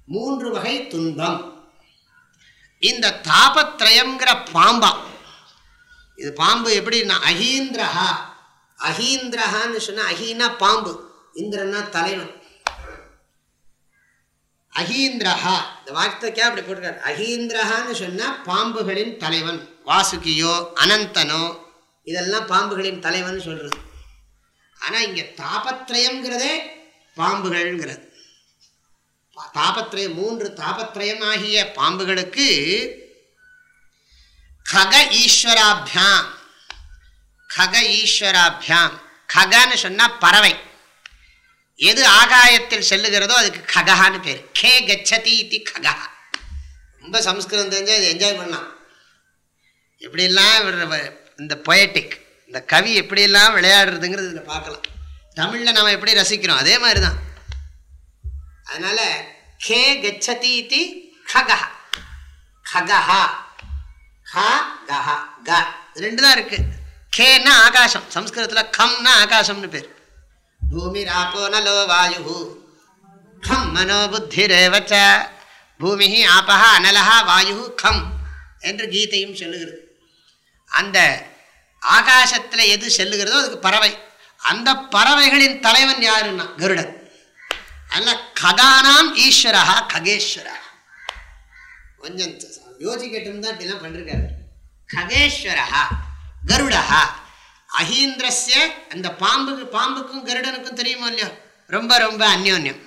மூன்று வகை துன்பம். இந்த தாபத்ரயம்ங்கிற பாம்பா இது பாம்பு எப்படின்னா அஹீந்திரஹா. அகீந்திரஹான்னு சொன்னால் அஹீனா பாம்பு இந்திரன்னா தலைவன். அஹீந்திரஹா. இந்த வார்த்தைக்கே அப்படி போட்டிருக்காரு. அகீந்திரஹான்னு சொன்னால் பாம்புகளின் தலைவன். வாசுகியோ அனந்தனோ இதெல்லாம் பாம்புகளின் தலைவன் சொல்கிறது ஆனால் இங்கே தாபத்ரயங்கிறதே பாம்புகள்ங்கிறது. தாபத்ரயம் மூன்று தாபத்ரயம் ஆகிய பாம்புகளுக்கு கக ஈஸ்வராபியாம். கக ஈஸ்வராபியாம். ககன்னு சொன்னால் பறவை. எது ஆகாயத்தில் செல்லுகிறதோ அதுக்கு ககஹான்னு பேர். கே கச்சதி இத்தி ககஹா. ரொம்ப சம்ஸ்கிருதம் தெரிஞ்சால் இது என்ஜாய் பண்ணலாம். எப்படிலாம் இந்த பொயட்டிக் இந்த கவி எப்படியெல்லாம் விளையாடுறதுங்கிறது இதில் பார்க்கலாம். தமிழில் நம்ம எப்படி ரசிக்கிறோம்? அதே மாதிரி தான் அதனால் கே கச்சதி இத்தி ககஹா. ககஹா. ஹா கஹா க. ரெண்டு தான் இருக்குது கேன்னா ஆகாசம். சம்ஸ்கிருதத்தில் கம்னா ஆகாசம்னு பேர். பூமிராப்போ நலோ வாயு கம் மனோ புத்திரேவச்ச பூமி ஆபா அனலஹா வாயு கம் என்று கீதையும் சொல்லுகிறது அந்த ஆகாசத்தில் எது செல்லுகிறதோ அதுக்கு பறவை அந்த பறவைகளின் தலைவன் யாருன்னா கருடன் அல்ல கதானாம் ஈஸ்வரா ககேஸ்வரா கொஞ்சம் யோசிக்கட்டும் தான் இப்படிலாம் பண்ணிருக்காரு ககேஸ்வரா கருடா அஹீந்திரஸ்ய அந்த பாம்புக்கு பாம்புக்கும் கருடனுக்கும் தெரியுமோ இல்லையோ? ரொம்ப ரொம்ப அந்யோன்யம்.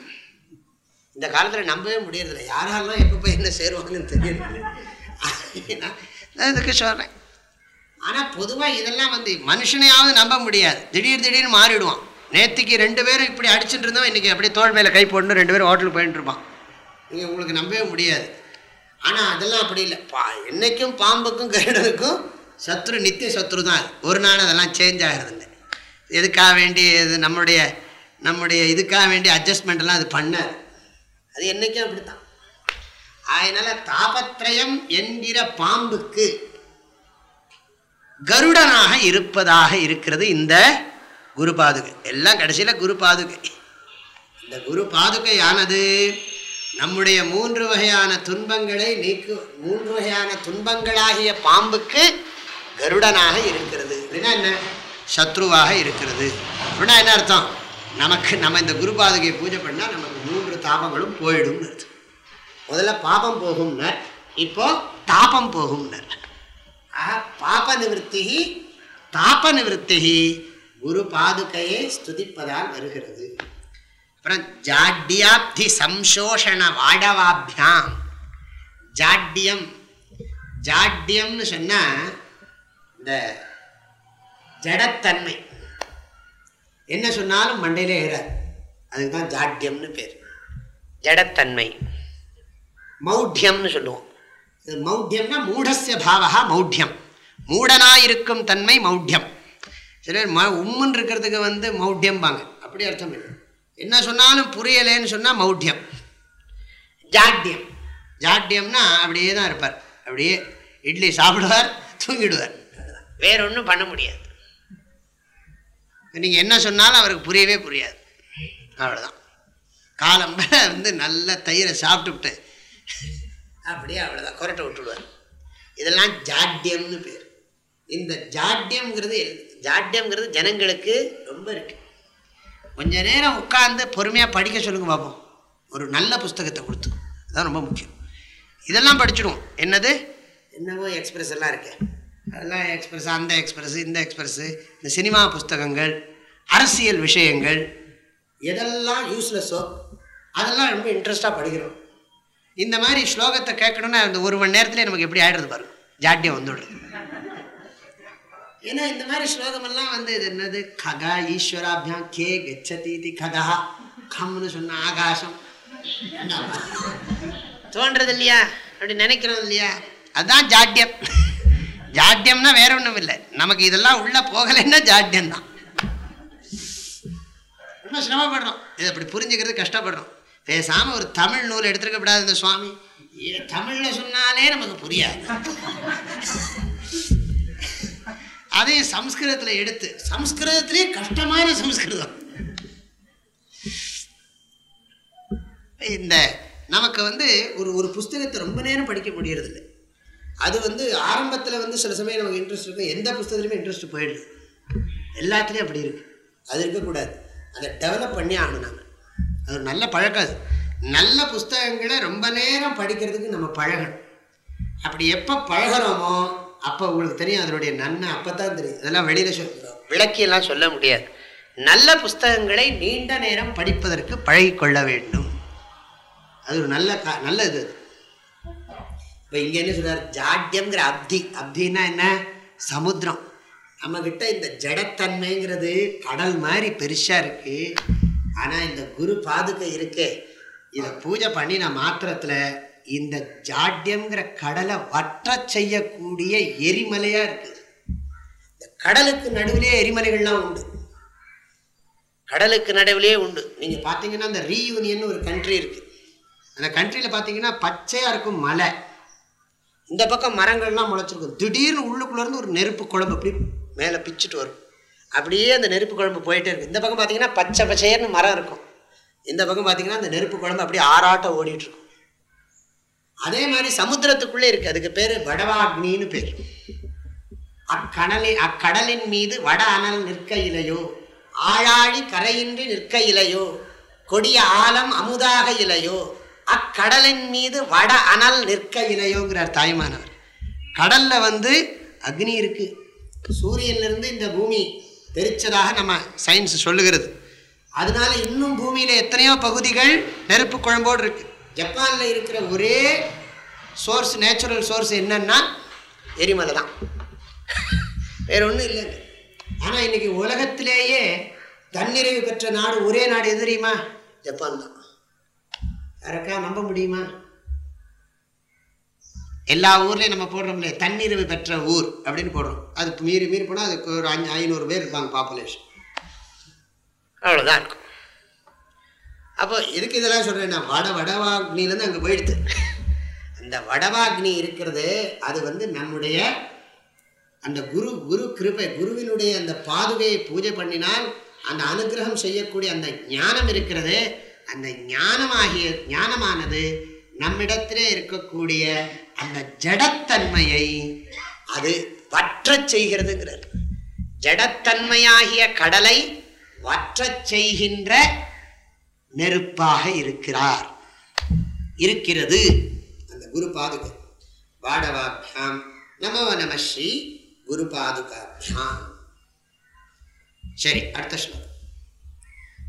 இந்த காலத்தில் நம்பவே முடியறதில்ல. யாரெல்லாம் எப்போ போய் என்ன சேருவாங்கன்னு தெரியல. நான் இதுக்கு சொல்கிறேன் ஆனால் பொதுவாக இதெல்லாம் வந்து மனுஷனையாவது நம்ப முடியாது. திடீர் திடீர்னு மாறிடுவான். நேற்றுக்கு ரெண்டு பேரும் இப்படி அடிச்சுட்டு இருந்தோம் இன்றைக்கி அப்படியே தோல் மேலே கை போடணும் ரெண்டு பேரும் ஹோட்டலுக்கு போயிட்டு இருப்பான். நீங்கள் உங்களுக்கு நம்பவே முடியாது. ஆனால் அதெல்லாம் அப்படி இல்லை. பா என்றைக்கும் பாம்புக்கும் கருடனுக்கும் சத்ரு நித்திய சத்ரு தான். ஒரு நாள் அதெல்லாம் சேஞ்ச் ஆகிறது இல்லை எதுக்காக வேண்டி இது நம்முடைய நம்முடைய இதுக்காக வேண்டிய அட்ஜஸ்ட்மெண்ட்லாம் அது பண்ணாது அது என்றைக்கும் அப்படி தான் அதனால் தாபத்ரயம் என்கிற பாம்புக்கு கருடனாக இருப்பதாக இருக்கிறது இந்த குரு பாதுகை. எல்லாம் கடைசியில் குரு பாதுகை. இந்த குரு பாதுகையானது நம்முடைய மூன்று வகையான துன்பங்களை நீக்கு மூன்று வகையான துன்பங்களாகிய பாம்புக்கு கருடனாக இருக்கிறது. அப்படின்னா என்ன? சத்ருவாக இருக்கிறது. அப்படின்னா என்ன அர்த்தம்? நமக்கு நம்ம இந்த குரு பாதுகையை பூஜை பண்ணால் நமக்கு மூன்று தாபங்களும் போயிடும்னு அர்த்தம். முதல்ல பாபம் போகும்னர். இப்போ தாபம் போகும்னர். ஆக பாப நிவர்த்தி தாப நிவர்த்தி. குரு பாதுகையை ஸ்துதிப்பதால் வருகிறது. அப்புறம் ஜாட்யாப்தி சம்சோஷண வாடவாபியாம். ஜாட்யம் ஜாட்யம்னு சொன்னால் ஜடத்தன்மை. என்ன சொன்னாலும் மண்டையிலே ஏறார் அதுக்கு தான் ஜாட்யம்னு பேர். ஜடத்தன்மை. மௌட்யம்னு சொல்லுவோம். இது மௌட்யம்னா மூடசிய பாவகா மௌட்யம். மூடனாயிருக்கும் தன்மை மௌட்யம். சில ம உம்முன்னு இருக்கிறதுக்கு வந்து மௌட்யம்பாங்க. அப்படி அர்த்தம் இல்லை. என்ன சொன்னாலும் புரியலைன்னு சொன்னால் மௌட்யம். ஜாட்யம். ஜாட்யம்னா அப்படியே தான் இருப்பார். அப்படியே இட்லி சாப்பிடுவார் தூங்கிடுவார். வேற ஒன்றும் பண்ண முடியாது. நீங்கள் என்ன சொன்னாலும் அவருக்கு புரியவே புரியாது. அவ்வளோதான் காலம் வந்து நல்ல தயிரை சாப்பிட்டுவிட்டு அப்படியே அவ்வளோதான் கொரட்டை விட்டுடுவார். இதெல்லாம் ஜாட்யம்னு பேர். இந்த ஜாட்யம்ங்கிறது எல்- ஜாட்யம்ங்கிறது ஜனங்களுக்கு ரொம்ப இருக்கு. கொஞ்ச நேரம் உட்கார்ந்து பொறுமையாக படிக்க சொல்லுங்க பார்ப்போம் ஒரு நல்ல புஸ்தகத்தை கொடுத்து. அதுதான் ரொம்ப முக்கியம். இதெல்லாம் படிச்சிடுவோம். என்னது? என்னவோ எக்ஸ்பிரஸ் எல்லாம் இருக்கு. அதெல்லாம் எக்ஸ்பிரஸ் அந்த எக்ஸ்பிரஸ் இந்த எக்ஸ்பிரஸ் இந்த சினிமா புஸ்தகங்கள் அரசியல் விஷயங்கள் எதெல்லாம் யூஸ்லெஸ்ஸோ அதெல்லாம் ரொம்ப இன்ட்ரெஸ்டாக படிக்கிறோம். இந்த மாதிரி ஸ்லோகத்தை கேட்கணும்னா அந்த ஒரு மணி நேரத்திலே நமக்கு எப்படி ஆயிடுறது பாருங்க ஜாட்டியம் வந்துவிடுது ஏன்னா இந்த மாதிரி ஸ்லோகமெல்லாம் வந்து இது என்னது? ககா ஈஸ்வராபியாம் கே கச்சதி இது கதா கம்னு சொன்ன ஆகாசம். தோன்றது இல்லையா அப்படி நினைக்கிறோம் இல்லையா? அதுதான் ஜாட்டியம். ஜாட்யம்னா வேற ஒன்றும் இல்லை. நமக்கு இதெல்லாம் உள்ள போகலைன்னா ஜாட்யம் தான் ரொம்ப சிரமப்படுறோம். இதை அப்படி புரிஞ்சுக்கிறது கஷ்டப்படுறோம். பேசாமல் ஒரு தமிழ் நூல் எடுத்துருக்கப்படாது இந்த சுவாமி. ஏ, தமிழ்ல சொன்னாலே நமக்கு புரியாது. அதையும் சம்ஸ்கிருதத்தில் எடுத்து சம்ஸ்கிருதத்திலே கஷ்டமான சம்ஸ்கிருதம். இந்த நமக்கு வந்து ஒரு ஒரு புஸ்தகத்தை ரொம்ப நேரம் படிக்க முடியறதில்லை. அது வந்து ஆரம்பத்தில் வந்து சில சமயம் நமக்கு இன்ட்ரெஸ்ட் இருக்கும். எந்த புஸ்தகத்துலையுமே இன்ட்ரெஸ்ட் போயிடுது எல்லாத்துலேயும் அப்படி இருக்குது அது இருக்கக்கூடாது அதை டெவலப் பண்ணி ஆகணும் நாங்கள் அது ஒரு நல்ல பழக்கம் அது. நல்ல புஸ்தகங்களை ரொம்ப நேரம் படிக்கிறதுக்கு நம்ம பழகணும். அப்படி எப்போ பழகிறோமோ அப்போ உங்களுக்கு தெரியும் அதனுடைய நன்மை. அப்போ தான் தெரியும். அதெல்லாம் வெளியில் சொல் விளக்கியெல்லாம் சொல்ல முடியாது. நல்ல புஸ்தகங்களை நீண்ட நேரம் படிப்பதற்கு பழகிக்கொள்ள வேண்டும். அது ஒரு நல்ல கா நல்ல இது இப்போ இங்கே என்ன சொல்கிறார் ஜாட்யம்ங்கிற அப்தி அப்தின்னா என்ன? சமுத்திரம். நம்மக்கிட்ட இந்த ஜடத்தன்மைங்கிறது கடல் மாதிரி பெருசாக இருக்குது ஆனால் இந்த குரு பாதுகை இருக்கே. இதை பூஜை பண்ணின மாத்திரத்தில் இந்த ஜாட்யம்ங்கிற கடலை வற்ற செய்யக்கூடிய எரிமலையாக இருக்குது. இந்த கடலுக்கு நடுவிலே எரிமலைகள்லாம் உண்டு. கடலுக்கு நடுவிலே உண்டு. நீங்கள் பார்த்தீங்கன்னா இந்த ரீயூனியன் ஒரு கண்ட்ரி இருக்குது அந்த கண்ட்ரியில் பார்த்தீங்கன்னா பச்சையாக இருக்கும் மலை. இந்த பக்கம் மரங்கள்லாம் முளைச்சிருக்கும் திடீர்னு உள்ளுக்குள்ளேருந்து ஒரு நெருப்பு குழம்பு அப்படி மேலே பிச்சுட்டு வரும். அப்படியே அந்த நெருப்பு குழம்பு போயிட்டே இருக்கும் இந்த பக்கம் பார்த்தீங்கன்னா பச்சை பச்சையர்னு மரம் இருக்கும். இந்த பக்கம் பார்த்தீங்கன்னா அந்த நெருப்பு குழம்பு அப்படியே ஆறாட்டம் ஓடிட்டு இருக்கும். அதே மாதிரி சமுத்திரத்துக்குள்ளே இருக்குது அதுக்கு பேர் வடவாக்னின்னு பேர். அக்கடலின் அக்கடலின் மீது வட அனல் நிற்க இலையோ ஆழாழி கரையின்றி நிற்க இலையோ கொடிய ஆலம் அமுதாக இலையோ அக்கடலின் மீது வட அனல் நிற்க இலையோங்கிறார் தாய்மானவர். கடல்ல வந்து அக்னி இருக்கு. சூரியன்லேருந்து இந்த பூமி தெரிச்சதாக நம்ம சயின்ஸ் சொல்லுகிறது. அதனால இன்னும் பூமியில எத்தனையோ பகுதிகள் நெருப்பு குழம்போடு இருக்கு. ஜப்பான்ல இருக்கிற ஒரே சோர்ஸ் நேச்சுரல் சோர்ஸ் என்னன்னா எரிமலை தான். வேற ஒன்றும் இல்லைங்க ஆனால் இன்னைக்கு உலகத்திலேயே தன்னிறைவு பெற்ற நாடு ஒரே நாடு எது தெரியுமா? ஜப்பான் தான். யாருக்கா நம்ப முடியுமா? எல்லா ஊர்லேயும் நம்ம போடுறோம்ல தன்னிறைவு பெற்ற ஊர் அப்படின்னு போடுறோம். அது மீறி மீறி போனால் அதுக்கு ஒரு அஞ்சு ஐநூறு பேர் இருப்பாங்க பாப்புலேஷன் அவ்வளோதான் இருக்கும் அப்போ எதுக்கு இதெல்லாம் சொல்கிறேன்னா வட வடவாக்னிலேருந்து அங்கே போயிடுது. அந்த வடவாக்னி இருக்கிறது அது வந்து நம்முடைய அந்த குரு குரு கிருபை குருவினுடைய அந்த பாதுகையை பூஜை பண்ணினால் அந்த அனுகிரகம் செய்யக்கூடிய அந்த ஞானம் இருக்கிறது அந்த ஞானமாகிய ஞானமானது நம்மிடத்திலே இருக்கக்கூடிய அந்த ஜடத்தன்மையை அது வற்றச் செய்கிறதுங்கிறார். ஜடத்தன்மையாகிய கடலை வற்றச் செய்கின்ற நெருப்பாக இருக்கிறார். இருக்கிறது. அந்த குரு பாதுகை வாடவாபியாம் நமோ நம ஸ்ரீ குரு பாதுகாபியாம். சரி அடுத்த ஸ்லோகம்.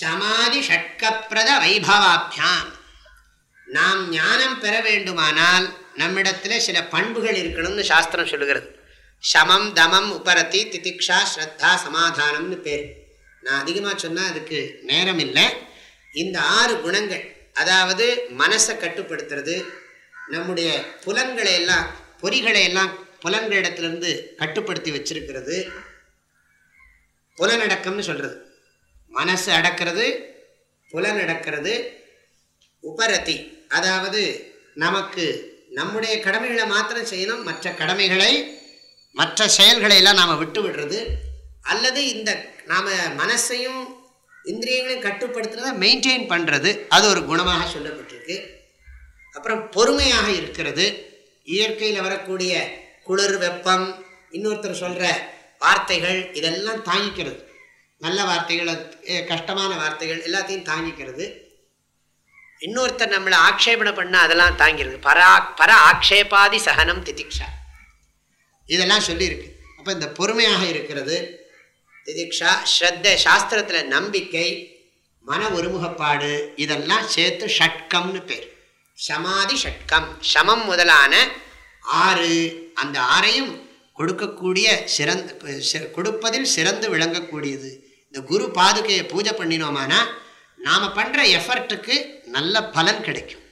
சமாதி ஷட்கப்பிரத வைபவாபியாம் நாம் ஞானம் பெற வேண்டுமானால் நம்மிடத்தில் சில பண்புகள் இருக்கணும்னு சாஸ்திரம் சொல்லுகிறது. சமம் தமம் உபரத்தி திதிக்ஷா ஸ்ரத்தா சமாதானம்னு பேர். நான் அதிகமாக சொன்னால் அதுக்கு நேரம் இல்லை இந்த ஆறு குணங்கள் அதாவது மனசை கட்டுப்படுத்துறது நம்முடைய புலன்களை எல்லாம் பொறிகளை எல்லாம் புலன்களிடத்திலிருந்து கட்டுப்படுத்தி வச்சிருக்கிறது புலனடக்கம்னு சொல்கிறது மனசு அடக்கிறது புலன் அடக்கிறது உபரதி. அதாவது நமக்கு நம்முடைய கடமைகளை மாத்திரம் செய்யணும் மற்ற கடமைகளை மற்ற செயல்களை எல்லாம் நாம் விட்டு விடுறது. அல்லது இந்த நாம் மனசையும் இந்திரியங்களையும் கட்டுப்படுத்துறதை மெயின்டைன் பண்ணுறது அது ஒரு குணமாக சொல்லப்பட்டிருக்கு. அப்புறம் பொறுமையாக இருக்கிறது. இயற்கையில் வரக்கூடிய குளிர் வெப்பம் இன்னொருத்தர் சொல்கிற வார்த்தைகள் இதெல்லாம் தாங்கிக்கிறது. நல்ல வார்த்தைகள் கஷ்டமான வார்த்தைகள் எல்லாத்தையும் தாங்கிக்கிறது. இன்னொருத்தர் நம்மளை ஆக்ஷேபனை பண்ணால் அதெல்லாம் தாங்கிறது. பரா பர ஆக்ஷேபாதி சகனம் திதிக்ஷா. இதெல்லாம் சொல்லியிருக்கு. அப்போ இந்த பொறுமையாக இருக்கிறது திதிக்ஷா ஸ்ரத்த சாஸ்திரத்தில் நம்பிக்கை மன ஒருமுகப்பாடு இதெல்லாம் சேர்த்து ஷட்கம்னு பேர். சமாதி ஷட்கம். சமம் முதலான ஆறு. அந்த ஆறையும் கொடுக்கக்கூடிய சிறந்த கொடுப்பதில் சிறந்து விளங்கக்கூடியது. இந்த குரு பாதுகையை பூஜை பண்ணினோமானா நாம் பண்ணுற எஃபர்ட்டுக்கு நல்ல பலன் கிடைக்கும்.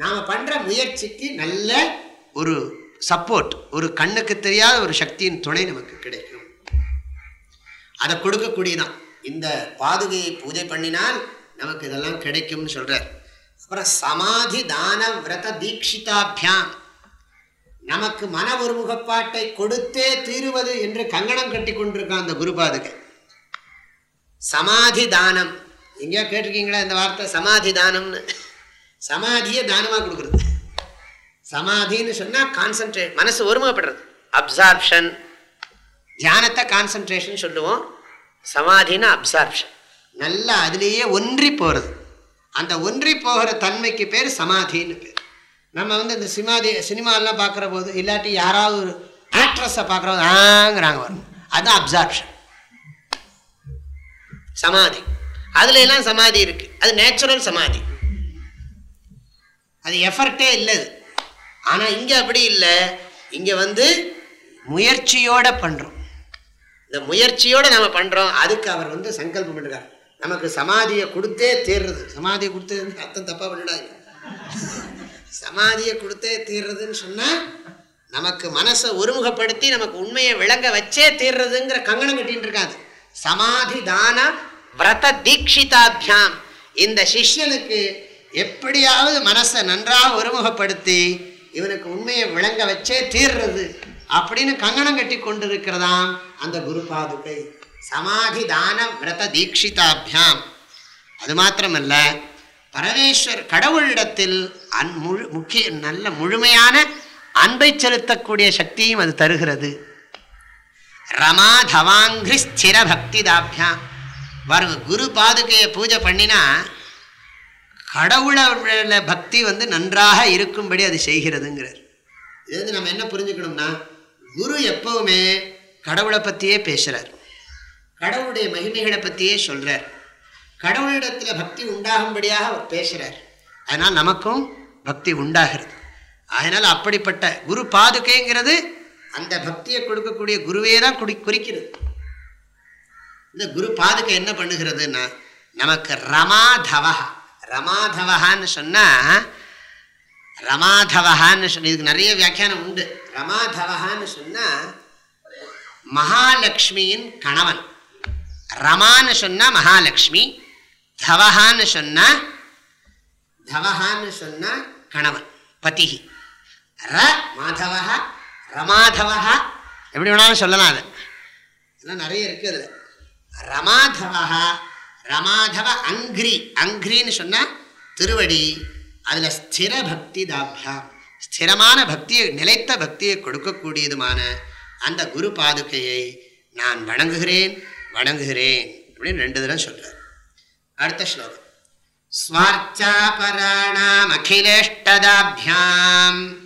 நாம் பண்ணுற முயற்சிக்கு நல்ல ஒரு சப்போர்ட் ஒரு கண்ணுக்கு தெரியாத ஒரு சக்தியின் துணை நமக்கு கிடைக்கும். அதை கொடுக்கக்கூடியதான். இந்த பாதுகையை பூஜை பண்ணினால் நமக்கு இதெல்லாம் கிடைக்கும்னு சொல்கிறார் அப்புறம் சமாதி தான விரத தீட்சிதாபியாம். நமக்கு மன ஒருமுகப்பாட்டை கொடுத்தே தீருவது என்று கங்கணம் கட்டி கொண்டிருக்கான் அந்த குரு பாதுகை. சமாதி தானம் எங்கேயோ கேட்டிருக்கீங்களா இந்த வார்த்தை? சமாதி தானம்னு சமாதியை தானமாக கொடுக்குறது. சமாதின்னு சொன்னால் கான்சன்ட்ரேட் மனசு ஒருமைப்படுறது. அப்சார்ப்ஷன் தியானத்தை கான்சன்ட்ரேஷன் சொல்லுவோம். சமாதினா அப்சார்ப்ஷன் நல்லா அதுலேயே ஒன்றி போகிறது அந்த ஒன்றி போகிற தன்மைக்கு பேர் சமாதின்னு பேர். நம்ம வந்து இந்த சிமாதி சினிமாலாம் பார்க்குற போது இல்லாட்டி யாராவது ஒரு ஆக்ட்ரஸை பார்க்குற போது ஆங்கிறாங்க வரணும் அதுதான் அப்சார்ப்ஷன் சமாதி. அதுல எல்லாம் சமாதி இருக்கு. அது நேச்சுரல் சமாதி. அது எஃபர்ட்டே இல்லை அது. ஆனா இங்க அப்படி இல்லை. இங்க வந்து முயற்சியோட பண்றோம். இந்த முயற்சியோட நம்ம பண்றோம். அதுக்கு அவர் வந்து சங்கல்பம் பண்ணுறார் நமக்கு சமாதியை கொடுத்தே தீர்றது. சமாதியை கொடுத்தே அர்த்தம் தப்பா பண்ணிடாங்க சமாதியை கொடுத்தே தீர்றதுன்னு சொன்னா நமக்கு மனசை ஒருமுகப்படுத்தி நமக்கு உண்மையை விளங்க வச்சே தீர்றதுங்கிற கங்கணம் கட்டின்னு இருக்காது. சமாதி தான விரத தீட்சிதாபியாம் இந்த சிஷ்யனுக்கு எப்படியாவது மனசை நன்றாக ஒருமுகப்படுத்தி இவனுக்கு உண்மையை விளங்க வச்சே தீர்றது அப்படின்னு கங்கணம் கட்டி கொண்டிருக்கிறதாம் அந்த குரு பாதுகை. சமாதி தான விரத தீட்சிதாபியாம் அது மாத்திரமல்ல பரமேஸ்வர் கடவுளிடத்தில் அன் முழு முக்கிய நல்ல முழுமையான அன்பை செலுத்தக்கூடிய சக்தியும் அது தருகிறது. ரமா தவாங்கிரி ஸ்திர பக்தி தாபியாம் பாருங்க குரு பாதுகையை பூஜை பண்ணினா கடவுளோட பக்தி வந்து நன்றாக இருக்கும்படி அது செய்கிறதுங்கிறார். இது வந்து நம்ம என்ன புரிஞ்சுக்கணும்னா குரு எப்பவுமே கடவுளை பற்றியே பேசுகிறார் கடவுளுடைய மகிமைகளை பற்றியே சொல்கிறார் கடவுளிடத்தில் பக்தி உண்டாகும்படியாக அவர் பேசுகிறார் அதனால் நமக்கும் பக்தி உண்டாகிறது. அதனால் அப்படிப்பட்ட குரு பாதுகைங்கிறது அந்த பக்தியை கொடுக்கக்கூடிய குருவே தான் குடி குறிக்கிறது. இந்த குரு பாதுகை என்ன பண்ணுகிறதுன்னா நமக்கு ரமாதவா ரமாதவகான்னு சொன்னால் ரமாதவகான்னு சொன்ன இதுக்கு நிறைய வியாக்கியானம் உண்டு. ரமாதவகான்னு சொன்னால் மகாலட்சுமியின் கணவன். ரமான்னு சொன்னால் மகாலட்சுமி தவஹான்னு சொன்னால் தவஹான்னு சொன்னால் கணவன் பதிகி ர மாதவா ரமாதவா? எப்படி வேணாலும் சொல்லலாம் அது. எல்லாம் நிறைய இருக்குது அதில். ரமாதவா? ரமாதவ அங்கிரி. அங்கிரின்னு சொன்னால் திருவடி அதில் ஸ்திர பக்தி தாப்யா. ஸ்திரமான பக்தியை நிலைத்த பக்தியை கொடுக்கக்கூடியதுமான அந்த குரு பாதுகையை நான் வணங்குகிறேன் வணங்குகிறேன் அப்படின்னு ரெண்டு தரம் சொல்கிறார் அடுத்த ஸ்லோகம். ஸ்வார்ச்சாபராணாம் அகிலேஷ்டதாபியாம்.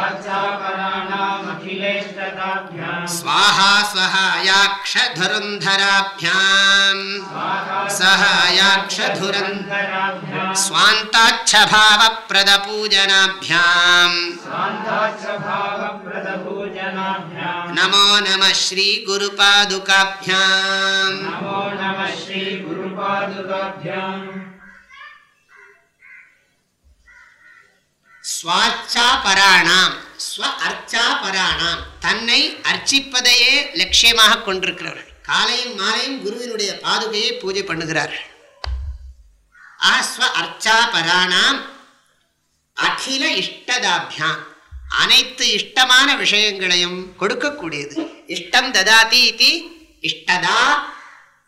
स्वाहा सहायाक्षधुरन्धराभ्याम्। स्वाहा सहायाक्षधुरन् धराभ्याम् स्वान्ताच्छभावप्रदपूजनाभ्याम् भावप्रदपूजनाभ्याम् नमो नमः श्रीगुरुपादुकाभ्याम् ஸ்வாச்சா பராணாம் ஸ்வ அர்ச்சா பராணாம் தன்னை அர்ச்சிப்பதையே லட்சியமாக கொண்டிருக்கிறவர்கள். காலையும் மாலையும் குருவினுடைய பாதுகையை பூஜை பண்ணுகிறார் ஆஸ்வ அர்ச்சா பராணாம் அகில இஷ்டதாபியாம். அனைத்து இஷ்டமான விஷயங்களையும் கொடுக்கக்கூடியது. இஷ்டம் ததாதி இது இஷ்டதா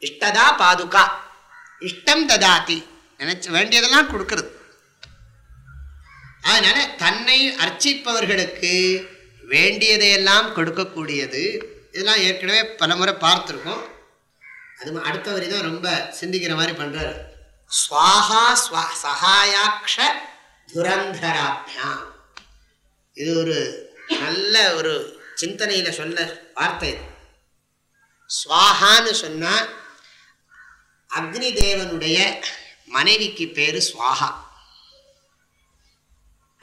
இஷ்டதா பாதுகா. இஷ்டம் ததாதி. நினைச்சு வேண்டியதெல்லாம் கொடுக்கறது. அதனால தன்னை அர்ச்சிப்பவர்களுக்கு வேண்டியதையெல்லாம் கொடுக்கக்கூடியது. இதெல்லாம் ஏற்கனவே பலமுறை பார்த்துருக்கோம். அது அடுத்த வரி தான் ரொம்ப சிந்திக்கிற மாதிரி பண்ணுறார் ஸ்வாஹா ஸ்வா சகாயாட்ச துரந்தராபியாம் இது ஒரு நல்ல ஒரு சிந்தனையில் சொல்ல வார்த்தை இது. ஸ்வாஹான்னு சொன்னா அக்னி தேவனுடைய மனைவிக்கு பேரு சுவாகா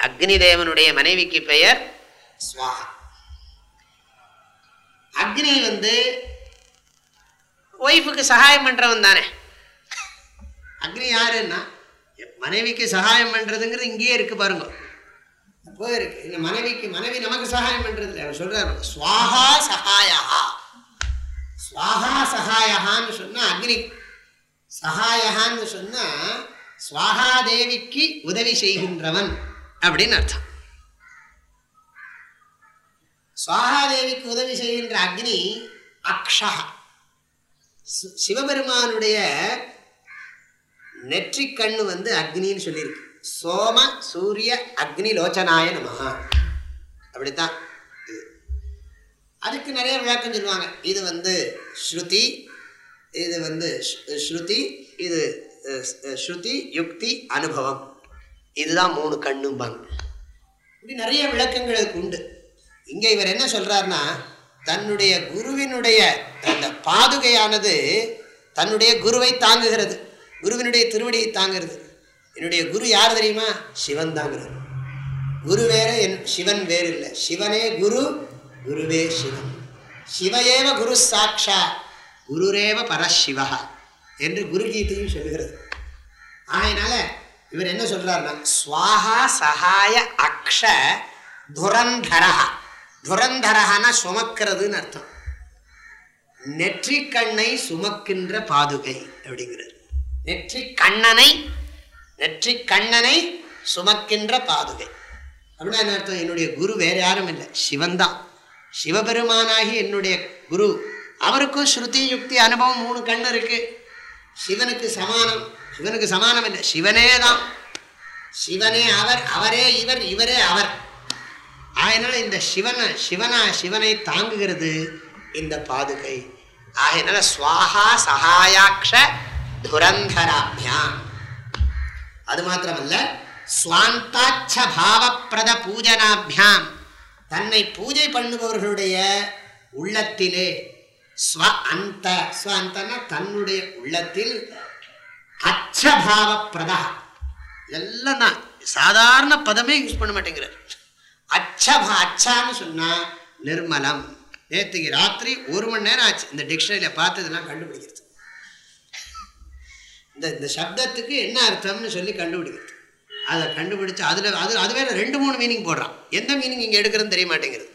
அக்னி தேவனுடைய மனைவிக்கு பெயர் சுவாகா. அக்னி வந்து ஒய்ஃபுக்கு சகாயம் பண்றவன் தானே. அக்னி யாருன்னா மனைவிக்கு சகாயம் பண்றதுங்கிறது இங்கேயே இருக்கு பாருங்க. அப்போ இருக்கு இந்த மனைவிக்கு மனைவி நமக்கு சகாயம் பண்றது இல்லை சொல்றாரு சுவாகா சகாயா சுவாகா சகாயான்னு சொன்னா அக்னி. சகாயான்னு சொன்னா சுவாகா தேவிக்கு உதவி செய்கின்றவன். அப்படின்னு அர்த்தம். சுவாகாதேவிக்கு உதவி செய்கின்ற அக்னி அக்ஷா சிவபெருமானுடைய நெற்றி கண்ணு வந்து அக்னின்னு சொல்லியிருக்கு. சோம சூரிய அக்னி லோச்சனாய நமகா அப்படித்தான் அதுக்கு நிறைய விளக்கம் சொல்லுவாங்க. இது வந்து ஸ்ருதி இது வந்து ஷ்- ஸ்ருதி இது ஸ்ருதி யுக்தி அனுபவம். இதுதான் மூணு கண்ணும்பாங்க இப்படி நிறைய விளக்கங்கள் அதுக்கு உண்டு. இங்கே இவர் என்ன சொல்கிறாருன்னா தன்னுடைய குருவினுடைய அந்த பாதுகையானது தன்னுடைய குருவை தாங்குகிறது. குருவினுடைய திருவடியை தாங்குகிறது. என்னுடைய குரு யார் தெரியுமா? சிவன் தாங்கிறார். குரு வேற என் சிவன் வேறு இல்லை. சிவனே குரு குருவே சிவன். சிவையேவ குரு சாட்சா குருரேவ பரசிவா என்று குருகீதையும் சொல்லுகிறது. ஆகையினால இவர் என்ன சொல்றாருன்னா ஸ்வாஹா சகாய அக்ஷ துரந்தரஹா. துரந்தரஹானா சுமக்கிறதுன்னு அர்த்தம். நெற்றி கண்ணை சுமக்கின்ற பாதுகை அப்படிங்கிறது நெற்றி கண்ணனை நெற்றி கண்ணனை சுமக்கின்ற பாதுகை. அப்படின்னா என்ன அர்த்தம்? என்னுடைய குரு வேற யாரும் இல்லை. சிவன்தான் சிவபெருமானாகி என்னுடைய குரு. அவருக்கும் ஸ்ருதி யுக்தி அனுபவம் மூணு கண் இருக்கு. சிவனுக்கு சமானம். இவனுக்கு சமானம் இல்லை. சிவனே தான் சிவனே அவர் அவரே இவர் இவரே அவர். ஆகையினால இந்த சிவனை சிவனா சிவனை தாங்குகிறது இந்த பாதுகை. ஆகினால ஸ்வாஹா சகாயாட்ச துரந்தராபியாம் அது மாத்திரமல்ல ஸ்வாந்தாட்ச பாவப்பிரத பூஜனாபியாம். தன்னை பூஜை பண்ணுபவர்களுடைய உள்ளத்திலே ஸ்வ அந்த ஸ்வ அந்தனா தன்னுடைய உள்ளத்தில் அச்சபாவப்பிரதா. இதெல்லாம் தான் சாதாரண பதமே யூஸ் பண்ண மாட்டேங்கிறார். அச்சபா அச்சான்னு சொன்னால் நிர்மலம். நேற்றுக்கு ராத்திரி ஒரு மணி நேரம் ஆச்சு. இந்த டிக்ஷனரியில் பார்த்து இதெல்லாம் கண்டுபிடிக்கிறது. இந்த இந்த சப்தத்துக்கு என்ன அர்த்தம்னு சொல்லி கண்டுபிடிக்கிறது. அதை கண்டுபிடிச்சு அதில் அது அதுவே ரெண்டு மூணு மீனிங் போடுறான். எந்த மீனிங் இங்கே எடுக்கிறதுன்னு தெரிய மாட்டேங்கிறது.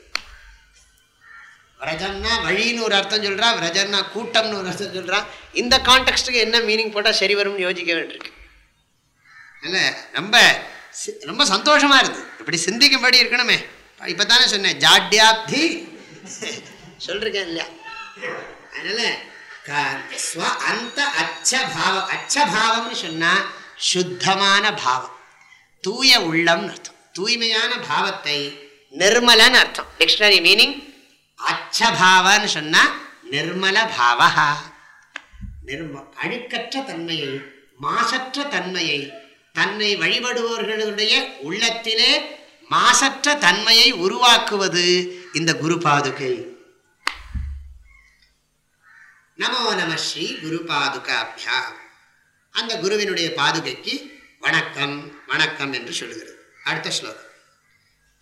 விரஜம்னா வழின்னு ஒரு அர்த்தம் சொல்கிறா விரஜம்னா கூட்டம்னு ஒரு அர்த்தம் சொல்றான் இந்த கான்டெக்ட்டுக்கு என்ன மீனிங் போட்டால் சரி வரும்னு யோசிக்க வேண்டியிருக்கு. இல்லை ரொம்ப சி- ரொம்ப சந்தோஷமா இருக்குது இப்படி சிந்திக்கும்படி இருக்கணுமே. இப்போ தானே சொன்னேன் ஜாட்யாப்தி. சொல்லிருக்கேன் இல்லையா? அதனால் க- ஸ்வ அந்த அச்சபாவம் அச்சபாவம்னு சொன்னா சுத்தமான பாவம். தூய உள்ளம்னு அர்த்தம். தூய்மையான பாவத்தை நிர்மலன்னு அர்த்தம். டிக்ஷனரி மீனிங் அச்சபாவன்னு சொன்னா நிர்மல பாவா. நிர்ம அழுக்கற்ற தன்மையை மாசற்ற தன்மையை தன்னை வழிபடுபவர்களுடைய உள்ளத்திலே மாசற்ற தன்மையை உருவாக்குவது இந்த குரு பாதுகை. நமோ நம ஸ்ரீ குரு பாதுகாபியா. அந்த குருவினுடைய பாதுகைக்கு வணக்கம் வணக்கம் என்று சொல்லுகிறது அடுத்த ஸ்லோகம்.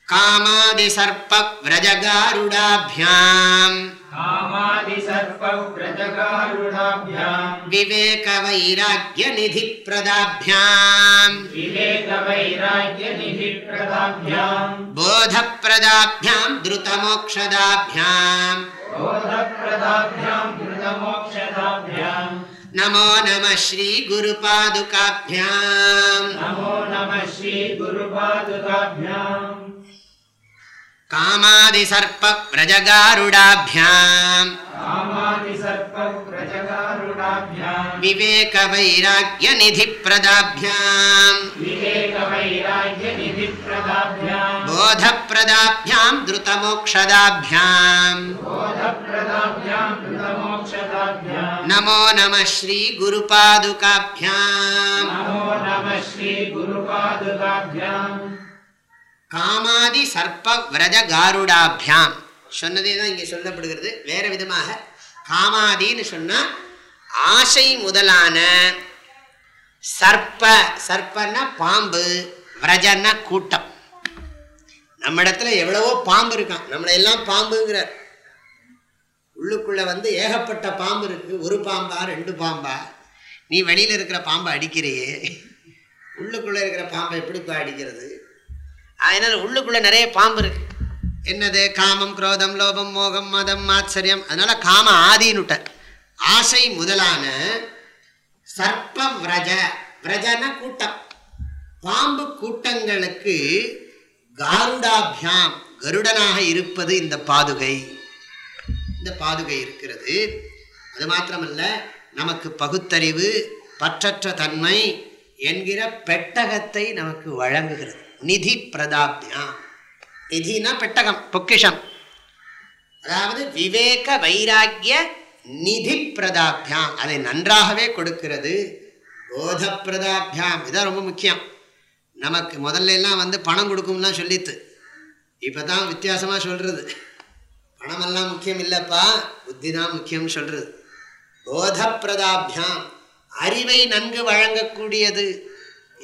कामादिसर्प व्रजगारुडाभ्याम् कामादिसर्प व्रजगारुणाभ्याम् विवेकवैराग्यनिधिप्रदाभ्याम्। विवेकवैराग्यनिधिप्रदाभ्याम्। बोधप्रदाभ्याम् द्रुतमोक्षदाभ्याम्। बोधप्रदाभ्याम् द्रुतमोक्षदाभ्याम्। नमो नमः श्रीगुरुपादुकाभ्याम्। नमो नमः श्रीगुरुपादुकाभ्याम्। कामादिसर्पप्रजगारुडाभ्याम् कामादिसर्पप्रजगारुडाभ्याम् विवेकवैराग्यनिधिप्रदाभ्याम्। विवेकवैराग्यनिधिप्रदाभ्याम्। बोधप्रदाभ्याम् द्रुतमोक्षदाभ्याम्। बोधप्रदाभ्याम् नमो नमः श्रीगुरुपादुकाभ्याम्। नमो नमः श्रीगुरुपादुकाभ्याम्। காமாதி சர்ப்ப விரஜ காருடாபியாம். சொன்னதே தான் இங்கே சொல்லப்படுகிறது. வேறு விதமாக காமாதின்னு சொன்னால் ஆசை முதலான சர்ப்ப சர்ப்பன்னா பாம்பு விரஜன்னா கூட்டம். நம்ம இடத்துல எவ்வளவோ பாம்பு இருக்கான். நம்மளை எல்லாம் பாம்புங்கிறார். உள்ளுக்குள்ளே வந்து ஏகப்பட்ட பாம்பு இருக்குது ஒரு பாம்பா ரெண்டு பாம்பா. நீ வெளியில் இருக்கிற பாம்பை அடிக்கிறையே. உள்ளுக்குள்ளே இருக்கிற பாம்பை எப்படிப்பா அடிக்கிறது? அதனால உள்ளுக்குள்ள நிறைய பாம்பு இருக்கு. என்னது? காமம் குரோதம் லோபம் மோகம் மதம் ஆச்சரியம் அதனால காம ஆதினுட்ட ஆசை முதலான சர்ப்ப விரஜ விரஜன கூட்டம். பாம்பு கூட்டங்களுக்கு காருடாபியாம் கருடனாக இருப்பது இந்த பாதுகை. இந்த பாதுகை இருக்கிறது. அது மாத்திரமல்ல நமக்கு பகுத்தறிவு பற்றற்ற தன்மை என்கிற பெட்டகத்தை நமக்கு வழங்குகிறது. நிதி பிரதாபியாம் நிதினா பெட்டகம் பொக்கிஷம். அதாவது விவேக வைராக்கிய நிதி பிரதாபியாம் அதை நன்றாகவே கொடுக்கிறது போத பிரதாபியாம் இதான் ரொம்ப முக்கியம். நமக்கு முதல்ல எல்லாம் வந்து பணம் கொடுக்கும்லாம் சொல்லித்து. இப்போ தான் வித்தியாசமாக சொல்கிறது பணமெல்லாம் முக்கியம் இல்லைப்பா புத்தி தான் முக்கியம் சொல்கிறது போத பிரதாபியாம் அறிவை நன்கு வழங்கக்கூடியது.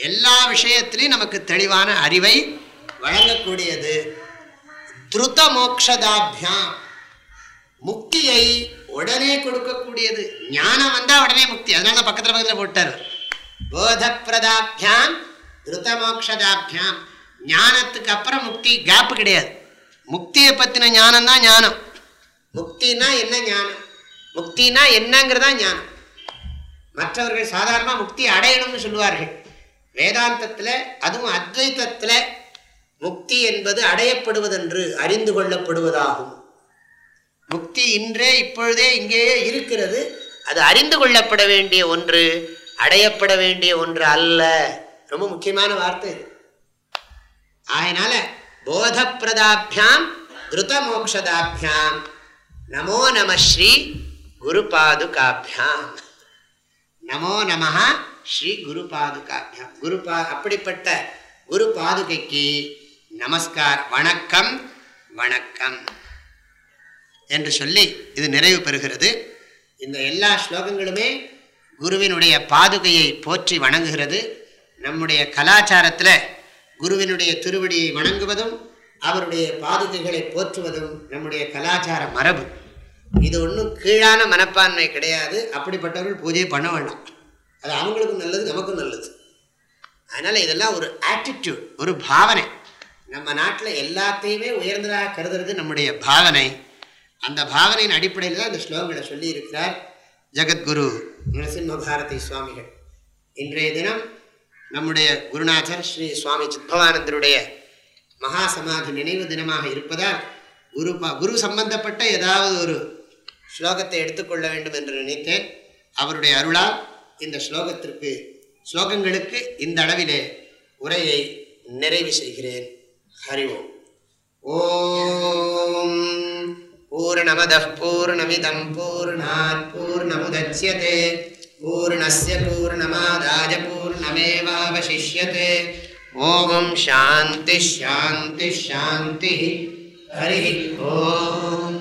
எல்லா விஷயத்திலையும் நமக்கு தெளிவான அறிவை வழங்கக்கூடியது. துருத மோக்ஷதாபியாம் முக்தியை உடனே கொடுக்கக்கூடியது. ஞானம் வந்தால் உடனே முக்தி. அதனால தான் பக்கத்தில் பக்கத்துல போட்டார். போத பிரதாபியாம் திருத மோக்ஷதாபியாம் ஞானத்துக்கு அப்புறம் முக்தி கேப்பு கிடையாது. முக்தியை பற்றின ஞானம் தான் ஞானம். முக்தினா என்ன ஞானம்? முக்தினா என்னங்கிறதா ஞானம். மற்றவர்கள் சாதாரணமாக முக்தி அடையணும்னு சொல்லுவார்கள். வேதாந்தத்தில் அதுவும் அத்வைத்தத்தில் முக்தி என்பது அடையப்படுவதென்று அறிந்து கொள்ளப்படுவதாகும். முக்தி இன்றே இப்பொழுதே இங்கேயே இருக்கிறது. அது அறிந்து கொள்ளப்பட வேண்டிய ஒன்று அடையப்பட வேண்டிய ஒன்று அல்ல. ரொம்ப முக்கியமான வார்த்தை இது. ஆகையினால போதப்பிரதாபியாம் திருத மோக்ஷதாபியாம் நமோ நம ஸ்ரீ குரு பாதுகாபியாம் நமோ நமஹா ஸ்ரீ குரு பாதுகாபியம் குரு பா அப்படிப்பட்ட குரு பாதுகைக்கு நமஸ்கார். வணக்கம் வணக்கம். என்று சொல்லி இது நிறைவு பெறுகிறது. இந்த எல்லா ஸ்லோகங்களுமே குருவினுடைய பாதுகையை போற்றி வணங்குகிறது. நம்முடைய கலாச்சாரத்தில் குருவினுடைய திருவடியை வணங்குவதும் அவருடைய பாதுகைகளை போற்றுவதும் நம்முடைய கலாச்சார மரபு. இது ஒன்றும் கீழான மனப்பான்மை கிடையாது. அப்படிப்பட்டவர்கள் பூஜை பண்ண வேண்டாம். அது அவங்களுக்கும் நல்லது நமக்கும் நல்லது. அதனால் இதெல்லாம் ஒரு ஆட்டிடியூட் ஒரு பாவனை. நம்ம நாட்டில் எல்லாத்தையுமே உயர்ந்ததாக கருதுறது நம்முடைய பாவனை. அந்த பாவனையின் அடிப்படையில் தான் இந்த ஸ்லோகங்களை சொல்லியிருக்கிறார் ஜெகத்குரு நரசிம்ம பாரதி சுவாமிகள். இன்றைய தினம் நம்முடைய குருநாதர் ஸ்ரீ சுவாமி சித்பவானந்தருடைய மகா சமாதி நினைவு தினமாக இருப்பதால் குரு குரு சம்பந்தப்பட்ட ஏதாவது ஒரு ஸ்லோகத்தை எடுத்துக்கொள்ள வேண்டும் என்று நினைத்தேன். அவருடைய அருளால் இந்த ஸ்லோகத்திற்கு ஸ்லோகங்களுக்கு இந்த அளவிலே உரையை நிறைவு செய்கிறேன். ஹரி ஓம். ஓம். பூர்ணமிதம் பூர்ணாத் பூர்ணமுதட்சியதே பூர்ணஸ்ய பூர்ணமாதாய பூர்ணமேவாவசிஷ்யதே. ஓம் சாந்தி ஷாந்தி ஷாந்தி ஹரி ஓம்.